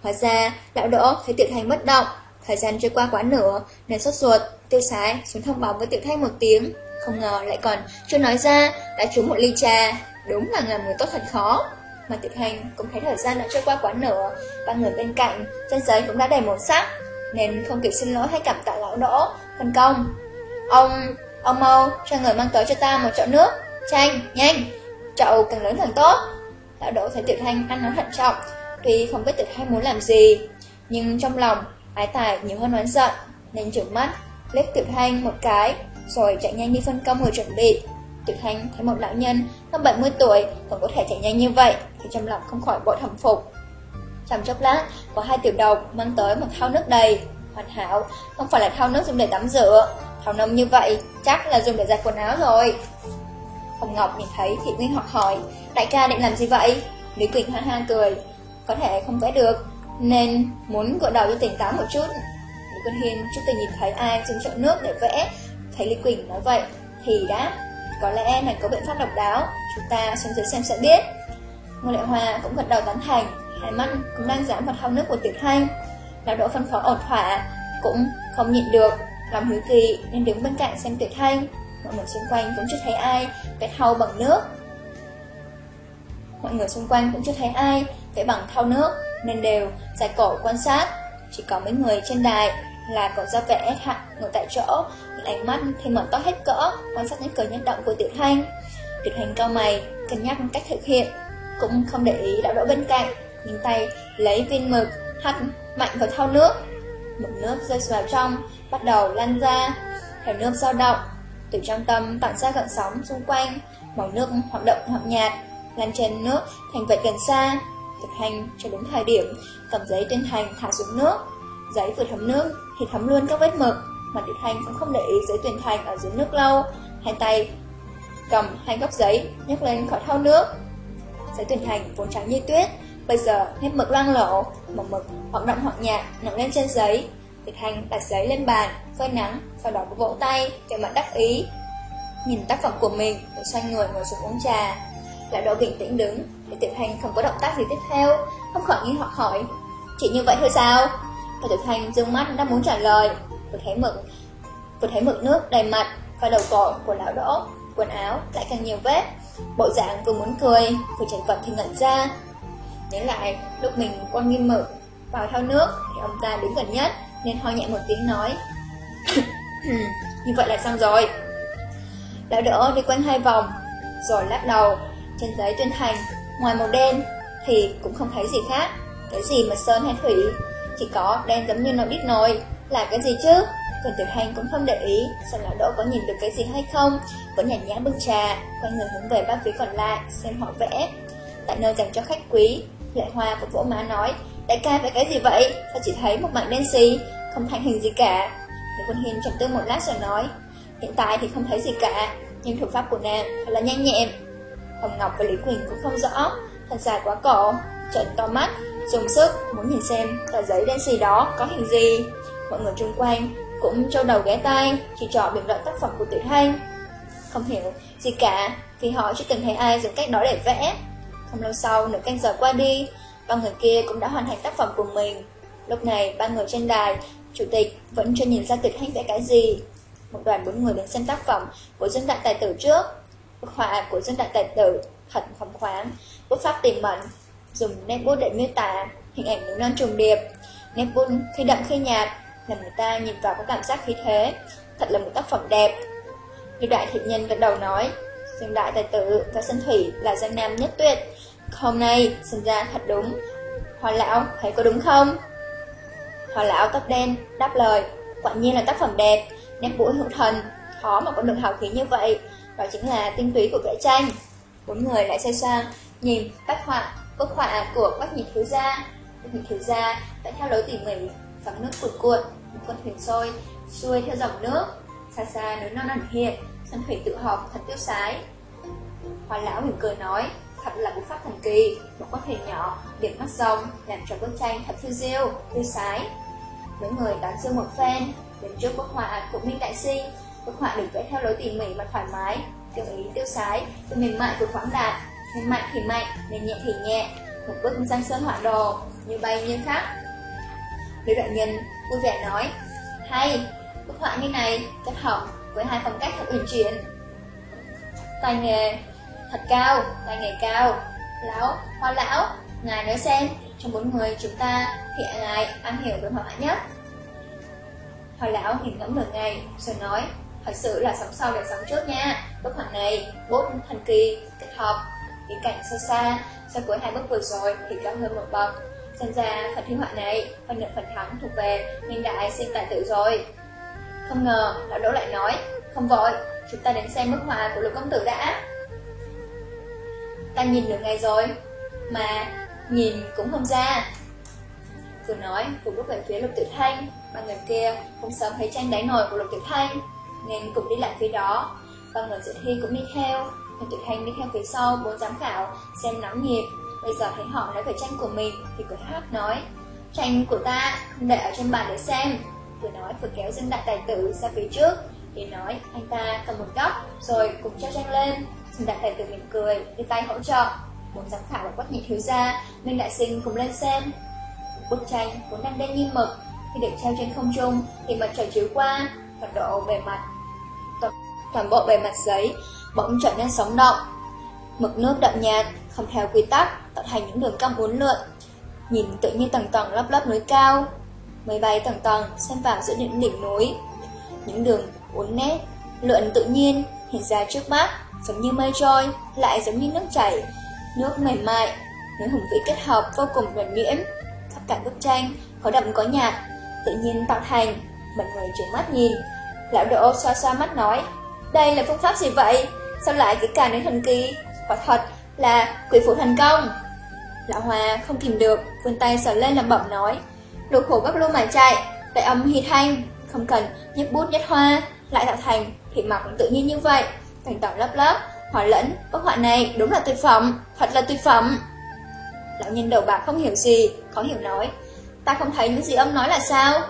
A: Hóa ra, lão đỗ thấy tiểu thanh bất động Thời gian trôi qua quá nửa Nên sốt ruột Tiêu sái xuống thông báo với tiểu thanh một tiếng Không ngờ lại còn chưa nói ra Đã trúng một ly trà Đúng là làm người tốt thật khó mà Tiểu Thanh cũng thấy thời gian đã trôi qua quá nửa, ba người bên cạnh, trên giấy cũng đã đầy màu sắc, nên không kịp xin lỗi hay cảm tạ lão đỗ, phân công. Ông, ông mau, cho người mang tới cho ta một chậu nước, chanh, nhanh, chậu càng lớn càng tốt. Lão đỗ thấy Tiểu Thanh ăn nói thận trọng, tuy không biết Tiểu Thanh muốn làm gì, nhưng trong lòng, ái tài nhiều hơn oán giận, nên trừng mắt, liếc Tiểu Thanh một cái, rồi chạy nhanh đi phân công người chuẩn bị. Tiểu Thanh thấy một lão nhân hơn 70 tuổi còn có thể chạy nhanh như vậy thì trong lòng không khỏi bội thẩm phục. Trong chốc lát, có hai tiểu đồng mang tới một thau nước đầy, hoàn hảo, không phải là thau nước dùng để tắm rửa. Thau nông như vậy, chắc là dùng để giặt quần áo rồi. Hồng Ngọc nhìn thấy thì Nguyên học hỏi, đại ca định làm gì vậy? Lý Quỳnh ha ha cười, có thể không vẽ được, nên muốn gội đầu cho tỉnh táo một chút. Lý Quân Hiên chút tình nhìn thấy ai dùng chậu nước để vẽ, thấy Lý Quỳnh nói vậy, thì đã có lẽ này có biện pháp độc đáo, chúng ta xuống dưới xem sẽ biết. Ngô Lệ Hoa cũng gật đầu tán thành, hai mắt cũng đang giảm vào thao nước của Tiểu Thanh. Lão Đỗ phân phó ổn thỏa, cũng không nhịn được, lòng hiếu kỳ nên đứng bên cạnh xem Tiểu Thanh. Mọi người xung quanh cũng chưa thấy ai vẽ thau bằng nước. Mọi người xung quanh cũng chưa thấy ai vẽ bằng thau nước, nên đều giải cổ quan sát. Chỉ có mấy người trên đài là cậu ra vẽ hạng ngồi tại chỗ, ánh mắt thì mở to hết cỡ, quan sát những cử nhất động của Tiểu Thanh. Tiểu Thanh cao mày, cân nhắc cách thực hiện, cũng không để ý đạo đỗ bên cạnh, nhìn tay lấy viên mực, hắt mạnh vào thau nước. Mực nước rơi vào trong, bắt đầu lan ra, theo nước dao động, từ trong tâm tản ra gợn sóng xung quanh, màu nước hoạt động hoặc nhạt, lan trên nước thành vệt gần xa. Thực hành cho đúng thời điểm, cầm giấy trên thành thả xuống nước, giấy vừa thấm nước thì thấm luôn các vết mực. Mà Tiểu Thanh cũng không để ý giấy tuyển thành ở dưới nước lâu. Hai tay cầm hai góc giấy nhấc lên khỏi thau nước. Giấy tuyển thành vốn trắng như tuyết Bây giờ nét mực loang lổ Màu mực hoặc động hoặc nhạt nặng lên trên giấy. Tiểu Thanh đặt giấy lên bàn Phơi nắng Sau đó vỗ tay Về mặt đắc ý. Nhìn tác phẩm của mình Rồi xoay người ngồi xuống uống trà. Lại độ bình tĩnh đứng thì Tiểu Thanh không có động tác gì tiếp theo, Không khỏi nghi hoặc hỏi Chỉ như vậy thôi sao? Và Tiểu Thanh dương mắt đang muốn trả lời vừa thấy mực vừa thấy mực nước đầy mặt và đầu cổ của lão đỗ, quần áo lại càng nhiều vết. Bộ dạng vừa muốn cười, vừa chật vật thì ngẩn ra. Nhớ lại, lúc mình quan nghiêm mực vào thao nước thì ông ta đứng gần nhất nên ho nhẹ một tiếng nói [COUGHS] như vậy là xong rồi. Lão đỗ đi quanh hai vòng, rồi lắc đầu trên giấy tuyên thành ngoài màu đen thì cũng không thấy gì khác. Cái gì mà sơn hay thủy chỉ có đen giống như nồi đít nồi là cái gì chứ? Tuần Tiểu Hành cũng không để ý Xem lão đỗ có nhìn được cái gì hay không. Vẫn nhàn nhã bưng trà, Quay người hướng về bác phía còn lại, Xem họ vẽ. Tại nơi dành cho khách quý, Lệ Hoa của vỗ má nói, Đại ca vẽ cái gì vậy? Sao chỉ thấy một mảng đen xì, Không thành hình gì cả. Lý Quân Hiên trầm tư một lát rồi nói, Hiện tại thì không thấy gì cả, Nhưng thủ pháp của nàng thật là nhanh nhẹn. Hồng Ngọc và Lý Quỳnh cũng không rõ Thật dài quá cổ trận to mắt Dùng sức muốn nhìn xem tờ giấy đen xì đó có hình gì Mọi người xung quanh cũng trâu đầu ghé tay, chỉ trò bình luận tác phẩm của Tiểu Thanh. Không hiểu gì cả, vì họ chưa từng thấy ai dùng cách đó để vẽ. Không lâu sau, nửa canh giờ qua đi, ba người kia cũng đã hoàn thành tác phẩm của mình. Lúc này, ba người trên đài, chủ tịch vẫn chưa nhìn ra Tuyệt Thanh vẽ cái gì. Một đoàn bốn người đến xem tác phẩm của dân đại tài tử trước. Bức họa của dân đại tài tử thật phóng khoáng, bút pháp tìm mẫn, dùng nét bút để miêu tả hình ảnh núi non trùng điệp, nét bút khi đậm khi nhạt, làm người ta nhìn vào có cảm giác khí thế. Thật là một tác phẩm đẹp. Như đại thiện nhân gật đầu nói, Dương đại tài tử và sân thủy là danh nam nhất tuyệt. Hôm nay, sinh ra thật đúng, Hòa lão, thấy có đúng không? Hòa lão tóc đen, đáp lời, quả nhiên là tác phẩm đẹp, nét bụi hữu thần, khó mà có được hào khí như vậy, đó chính là tinh túy của vẽ tranh. Bốn người lại xoay sang, nhìn bách họa, bức họa của bác nhị thiếu gia. Bác nhị thiếu gia vẽ theo lối tỉ mỉ, dòng nước cuộn cuộn, một con thuyền sôi, xuôi theo dòng nước, xa xa núi non ẩn hiện, sân thủy tự họp thật tiêu sái. Hoa lão mỉm cười nói, thật là bút pháp thần kỳ, một con thuyền nhỏ, điểm mắt rồng, làm cho bức tranh thật phiêu diêu, tiêu sái. Mấy người đón dương một phen, đến trước bức họa của Minh Đại Sinh, bức họa được vẽ theo lối tỉ mỉ mà thoải mái, tiêu ý tiêu sái, từ mềm mại vừa khoáng đạt, nên mạnh thì mạnh, nên nhẹ thì nhẹ, một bức giang sơn họa đồ, như bay như khắc. Lưu đại nhân vui vẻ nói, hay, bức họa như này kết hợp với hai phong cách thật uyển chuyển. Tài nghề thật cao, tài nghề cao. Lão, hoa lão, ngài nói xem, trong bốn người chúng ta thì ngài am hiểu về họa nhất. Hoa lão nhìn ngẫm nửa ngày, rồi nói, thật sự là sống sau để sống trước nha. Bức họa này, bốn thần kỳ, kết hợp, ý cảnh sâu xa, so với hai bức vừa rồi thì cao hơn một bậc. Xem ra phần thi họa này, phần nhận phần thắng thuộc về Minh Đại sinh tài tử rồi. Không ngờ, lão đỗ lại nói, không vội, chúng ta đến xem bức họa của lục công tử đã. Ta nhìn được ngày rồi, mà nhìn cũng không ra. Vừa nói, vừa bước về phía lục tử thanh, ba người kia không sớm thấy tranh đáy nồi của lục tử thanh, nên cũng đi lại phía đó. Ba người dự thi cũng đi theo, lục tự thanh đi theo phía sau bốn giám khảo, xem nóng nhiệt. Bây giờ thấy họ nói về tranh của mình thì cười hát nói, tranh của ta không để ở trên bàn để xem. Vừa nói vừa kéo dân đại tài tử ra phía trước thì nói anh ta cầm một góc Rồi cùng cho tranh lên Dân đại tài tử mỉm cười Đưa tay hỗ trợ bốn giám khảo và quách nhị thiếu ra. Minh đại sinh cùng lên xem Bức tranh vốn đang đen như mực Khi được treo trên không trung Thì mặt trời chiếu qua Toàn độ bề mặt. Toàn, toàn bộ bề mặt giấy Bỗng trở nên sống động. Mực nước đậm nhạt Không theo quy tắc Tạo thành những đường cong uốn lượn. Nhìn tự nhiên tầng tầng lấp lấp núi cao. Máy bay tầng tầng xen vào giữa những đỉnh núi. Những đường uốn nét Lượn tự nhiên hiện ra trước mắt Giống như mây trôi Lại giống như nước chảy. Nước mềm mại Những hùng vĩ kết hợp vô cùng nhuần nhuyễn. Khắp cả bức tranh Có đậm có nhạt Tự nhiên tạo thành mình người chuyển mắt nhìn Lão Đỗ xoa xoa mắt nói Đây là phương pháp gì vậy Sao lại cái càng đến thần kỳ Quả thật là quỷ phụ thành công Lão Hòa không kìm được vươn tay sờ lên làm bẩm nói Lục khổ gấp luôn mà chạy, đại âm hy thanh, không cần nhấp bút nhất hoa, lại tạo thành thì mặc tự nhiên như vậy, thành tổng lấp lấp, Hỏa lẫn, bức họa này đúng là tuyệt phẩm, thật là tuyệt phẩm. Lão nhân đầu bạc không hiểu gì, khó hiểu nói, ta không thấy những gì ông nói là sao?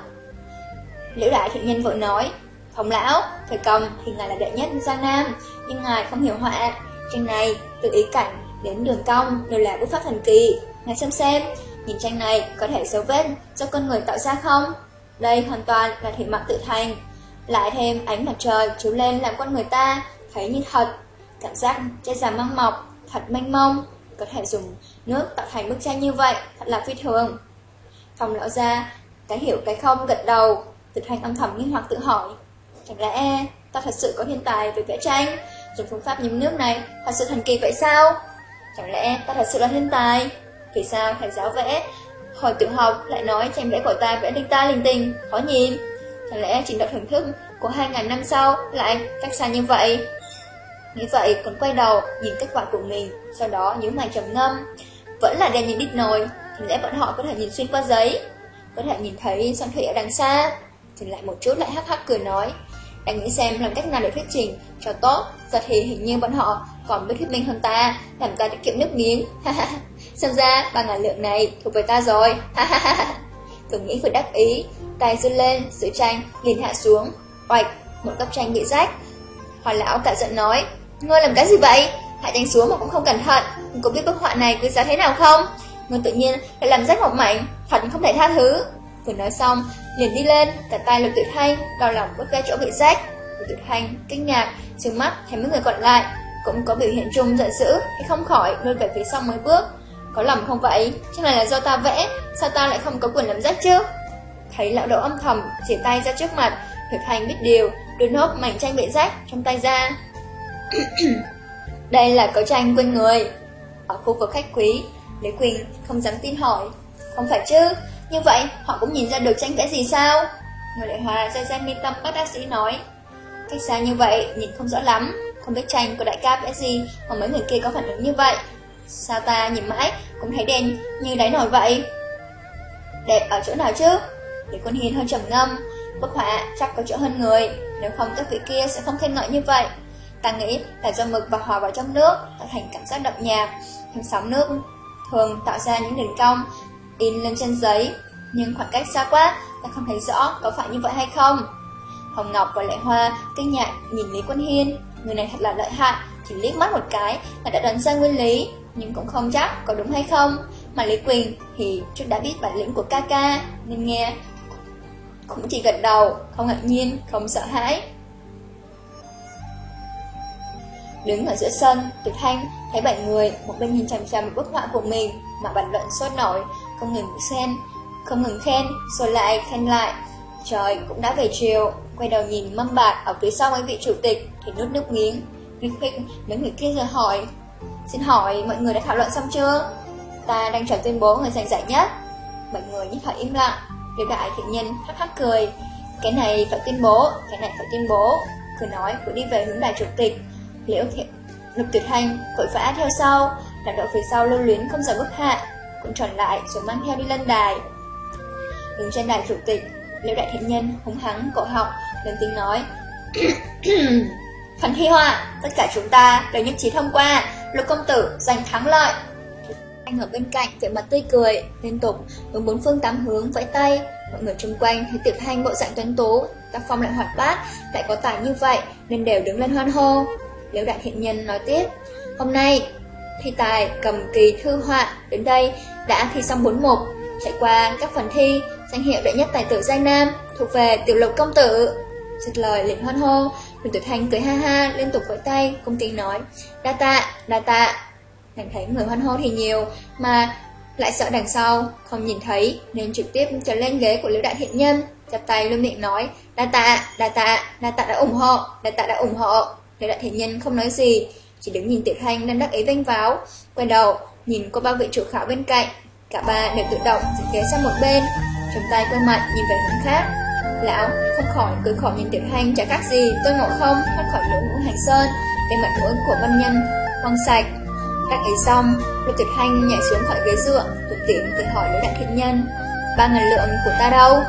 A: Liễu đại thiện nhân vội nói, Hồng lão, thời cầm thì ngài là đệ nhất Giang Nam, nhưng ngài không hiểu họa, tranh này từ ý cảnh đến đường cong đều là bút pháp thần kỳ, ngài xem xem, Nhìn tranh này có thể dấu vết do con người tạo ra không? Đây hoàn toàn là thị mặt tự thành. Lại thêm ánh mặt trời chiếu lên làm con người ta thấy như thật. Cảm giác che già măng mọc, thật mênh mông. Có thể dùng nước tạo thành bức tranh như vậy, thật là phi thường. Phòng lão ra, cái hiểu cái không gật đầu thực hành âm thầm nghi hoặc tự hỏi. Chẳng lẽ ta thật sự có thiên tài về vẽ tranh? Dùng phương pháp nhấm nước này, thật sự thần kỳ vậy sao? Chẳng lẽ ta thật sự là thiên tài? Vì sao thầy giáo vẽ, Hồi tự học lại nói tranh vẽ của ta vẽ linh ta linh tinh Khó nhìn Chẳng lẽ trình độ thưởng thức của 2.000 năm sau Lại cách xa như vậy Nghĩ vậy còn quay đầu nhìn kết quả của mình, Sau đó nhíu mày trầm ngâm Vẫn là đèn nhìn đít nồi thì lẽ bọn họ có thể nhìn xuyên qua giấy Có thể nhìn thấy sân thủy ở đằng xa Dừng lại một chút lại hắc hắc cười nói. Anh nghĩ xem làm cách nào để thuyết trình cho tốt. Giờ thì hình như bọn họ còn biết thuyết minh hơn ta. Làm ta tiết kiệm nước miếng. [LAUGHS] Xem ra ba ngàn lượng này thuộc về ta rồi. [LAUGHS] Cứ nghĩ vừa đắc ý Tay run lên, sữa tranh liền hạ xuống. Oạch, một cốc tranh bị rách. Hòa lão cả giận nói Ngươi làm cái gì vậy? Hạ tranh xuống mà cũng không cẩn thận. Ngươi có biết bức họa này quý giá thế nào không? Ngươi tự nhiên lại làm rách một mảnh Thật không thể tha thứ. Vừa nói xong, liền đi lên Cả tay lục tuyệt thanh, đau lòng bước ra chỗ bị rách Lục Tuyệt thanh, kinh ngạc Trừng mắt thấy mấy người còn lại Cũng có biểu hiện chung giận dữ Thì không khỏi lùi về phía sau mấy bước có lầm không vậy? Chắc này là do ta vẽ, sao ta lại không có quyền làm rách chứ? Thấy lão đỗ âm thầm, chỉ tay ra trước mặt, Tuyệt Thanh biết điều, đưa nốt mảnh tranh bị rách trong tay ra. [CLEARS THROAT] Đây là có tranh quên người. Ở khu vực khách quý, Lý Quỳnh không dám tin hỏi. Không phải chứ, như vậy họ cũng nhìn ra được tranh vẽ gì sao? Người đại hòa ra ra mi tâm bác bác sĩ nói. Cách xa như vậy, nhìn không rõ lắm, không biết tranh của đại ca vẽ gì mà mấy người kia có phản ứng như vậy. Sao ta nhìn mãi cũng thấy đen như đáy nổi vậy? Đẹp ở chỗ nào chứ? để con hiền hơi trầm ngâm, bức họa chắc có chỗ hơn người, nếu không các vị kia sẽ không khen ngợi như vậy. Ta nghĩ là do mực và hòa vào trong nước tạo thành cảm giác đậm nhạt, thêm sóng nước thường tạo ra những đường cong in lên trên giấy, nhưng khoảng cách xa quá, ta không thấy rõ có phải như vậy hay không. Hồng Ngọc và Lệ Hoa kinh ngạc nhìn Lý Quân Hiên, người này thật là lợi hại, chỉ liếc mắt một cái là đã đoán ra nguyên lý, nhưng cũng không chắc có đúng hay không. Mà Lý Quỳnh thì trước đã biết bản lĩnh của ca ca, nên nghe cũng chỉ gật đầu, không ngạc nhiên, không sợ hãi. Đứng ở giữa sân, Tuyệt Thanh thấy bảy người, một bên nhìn chằm chằm bức họa của mình mà bàn luận sốt nổi, không ngừng khen, không ngừng khen, rồi lại khen lại. Trời cũng đã về chiều, quay đầu nhìn mâm bạc ở phía sau mấy vị chủ tịch thì nuốt nước miếng. Khi khích mấy người kia rồi hỏi, xin hỏi mọi người đã thảo luận xong chưa? Ta đang chờ tuyên bố người giành giải nhất. Mọi người nhất thời im lặng, điều đại thiện nhân hắc hắc cười Cái này phải tuyên bố, cái này phải tuyên bố Cứ nói cứ đi về hướng đài chủ tịch Liễu thiện Lục tuyệt hành vội vã theo sau làm đội phía sau lưu luyến không rời bước hạ Cũng tròn lại rồi mang theo đi lên đài Đứng trên đài chủ tịch Liễu đại thiện nhân húng hắng cổ họng lên tiếng nói Phần thi họa Tất cả chúng ta đều nhất trí thông qua Lục công tử giành thắng lợi anh ở bên cạnh vẻ mặt tươi cười, liên tục hướng bốn phương tám hướng vẫy tay. Mọi người xung quanh thấy Tiệp hành bộ dạng tuấn tú, tác phong lại hoạt bát, lại có tài như vậy nên đều đứng lên hoan hô. Liễu Đại Thiện Nhân nói tiếp, hôm nay thi tài cầm kỳ thư họa đến đây đã thi xong bốn mục, trải qua các phần thi, danh hiệu đệ nhất tài tử Giang Nam thuộc về Tiểu Lục công tử. Dứt lời liền hoan hô, Huỳnh Tử Thanh cười ha ha liên tục vẫy tay, công kính nói, đa tạ, đa tạ. Nàng thấy người hoan hô thì nhiều, mà lại sợ đằng sau, không nhìn thấy, nên trực tiếp trở lên ghế của Liễu Đại Thiện Nhân, chắp tay luôn miệng nói, đa tạ, đa tạ, đa tạ đã ủng hộ, đa tạ đã ủng hộ. Liễu Đại Thiện Nhân không nói gì, chỉ đứng nhìn Tiểu Thanh đang đắc ý vinh váo, quay đầu, nhìn cô ba vị chủ khảo bên cạnh, cả ba đều tự động dịch ghé sang một bên, trong tay quay mặt nhìn về hướng khác. Lão không khỏi cười khổ nhìn Tiểu Thanh chả khác gì, tôi ngộ không thoát khỏi lỗ ngũ hành sơn, bên mặt mũi của văn nhân hoang sạch Đắc ý xong, Lục Tuyệt thanh nhảy xuống khỏi ghế dựa, tụt tiện tự hỏi với đại thiện nhân. Ba ngàn lượng của ta đâu?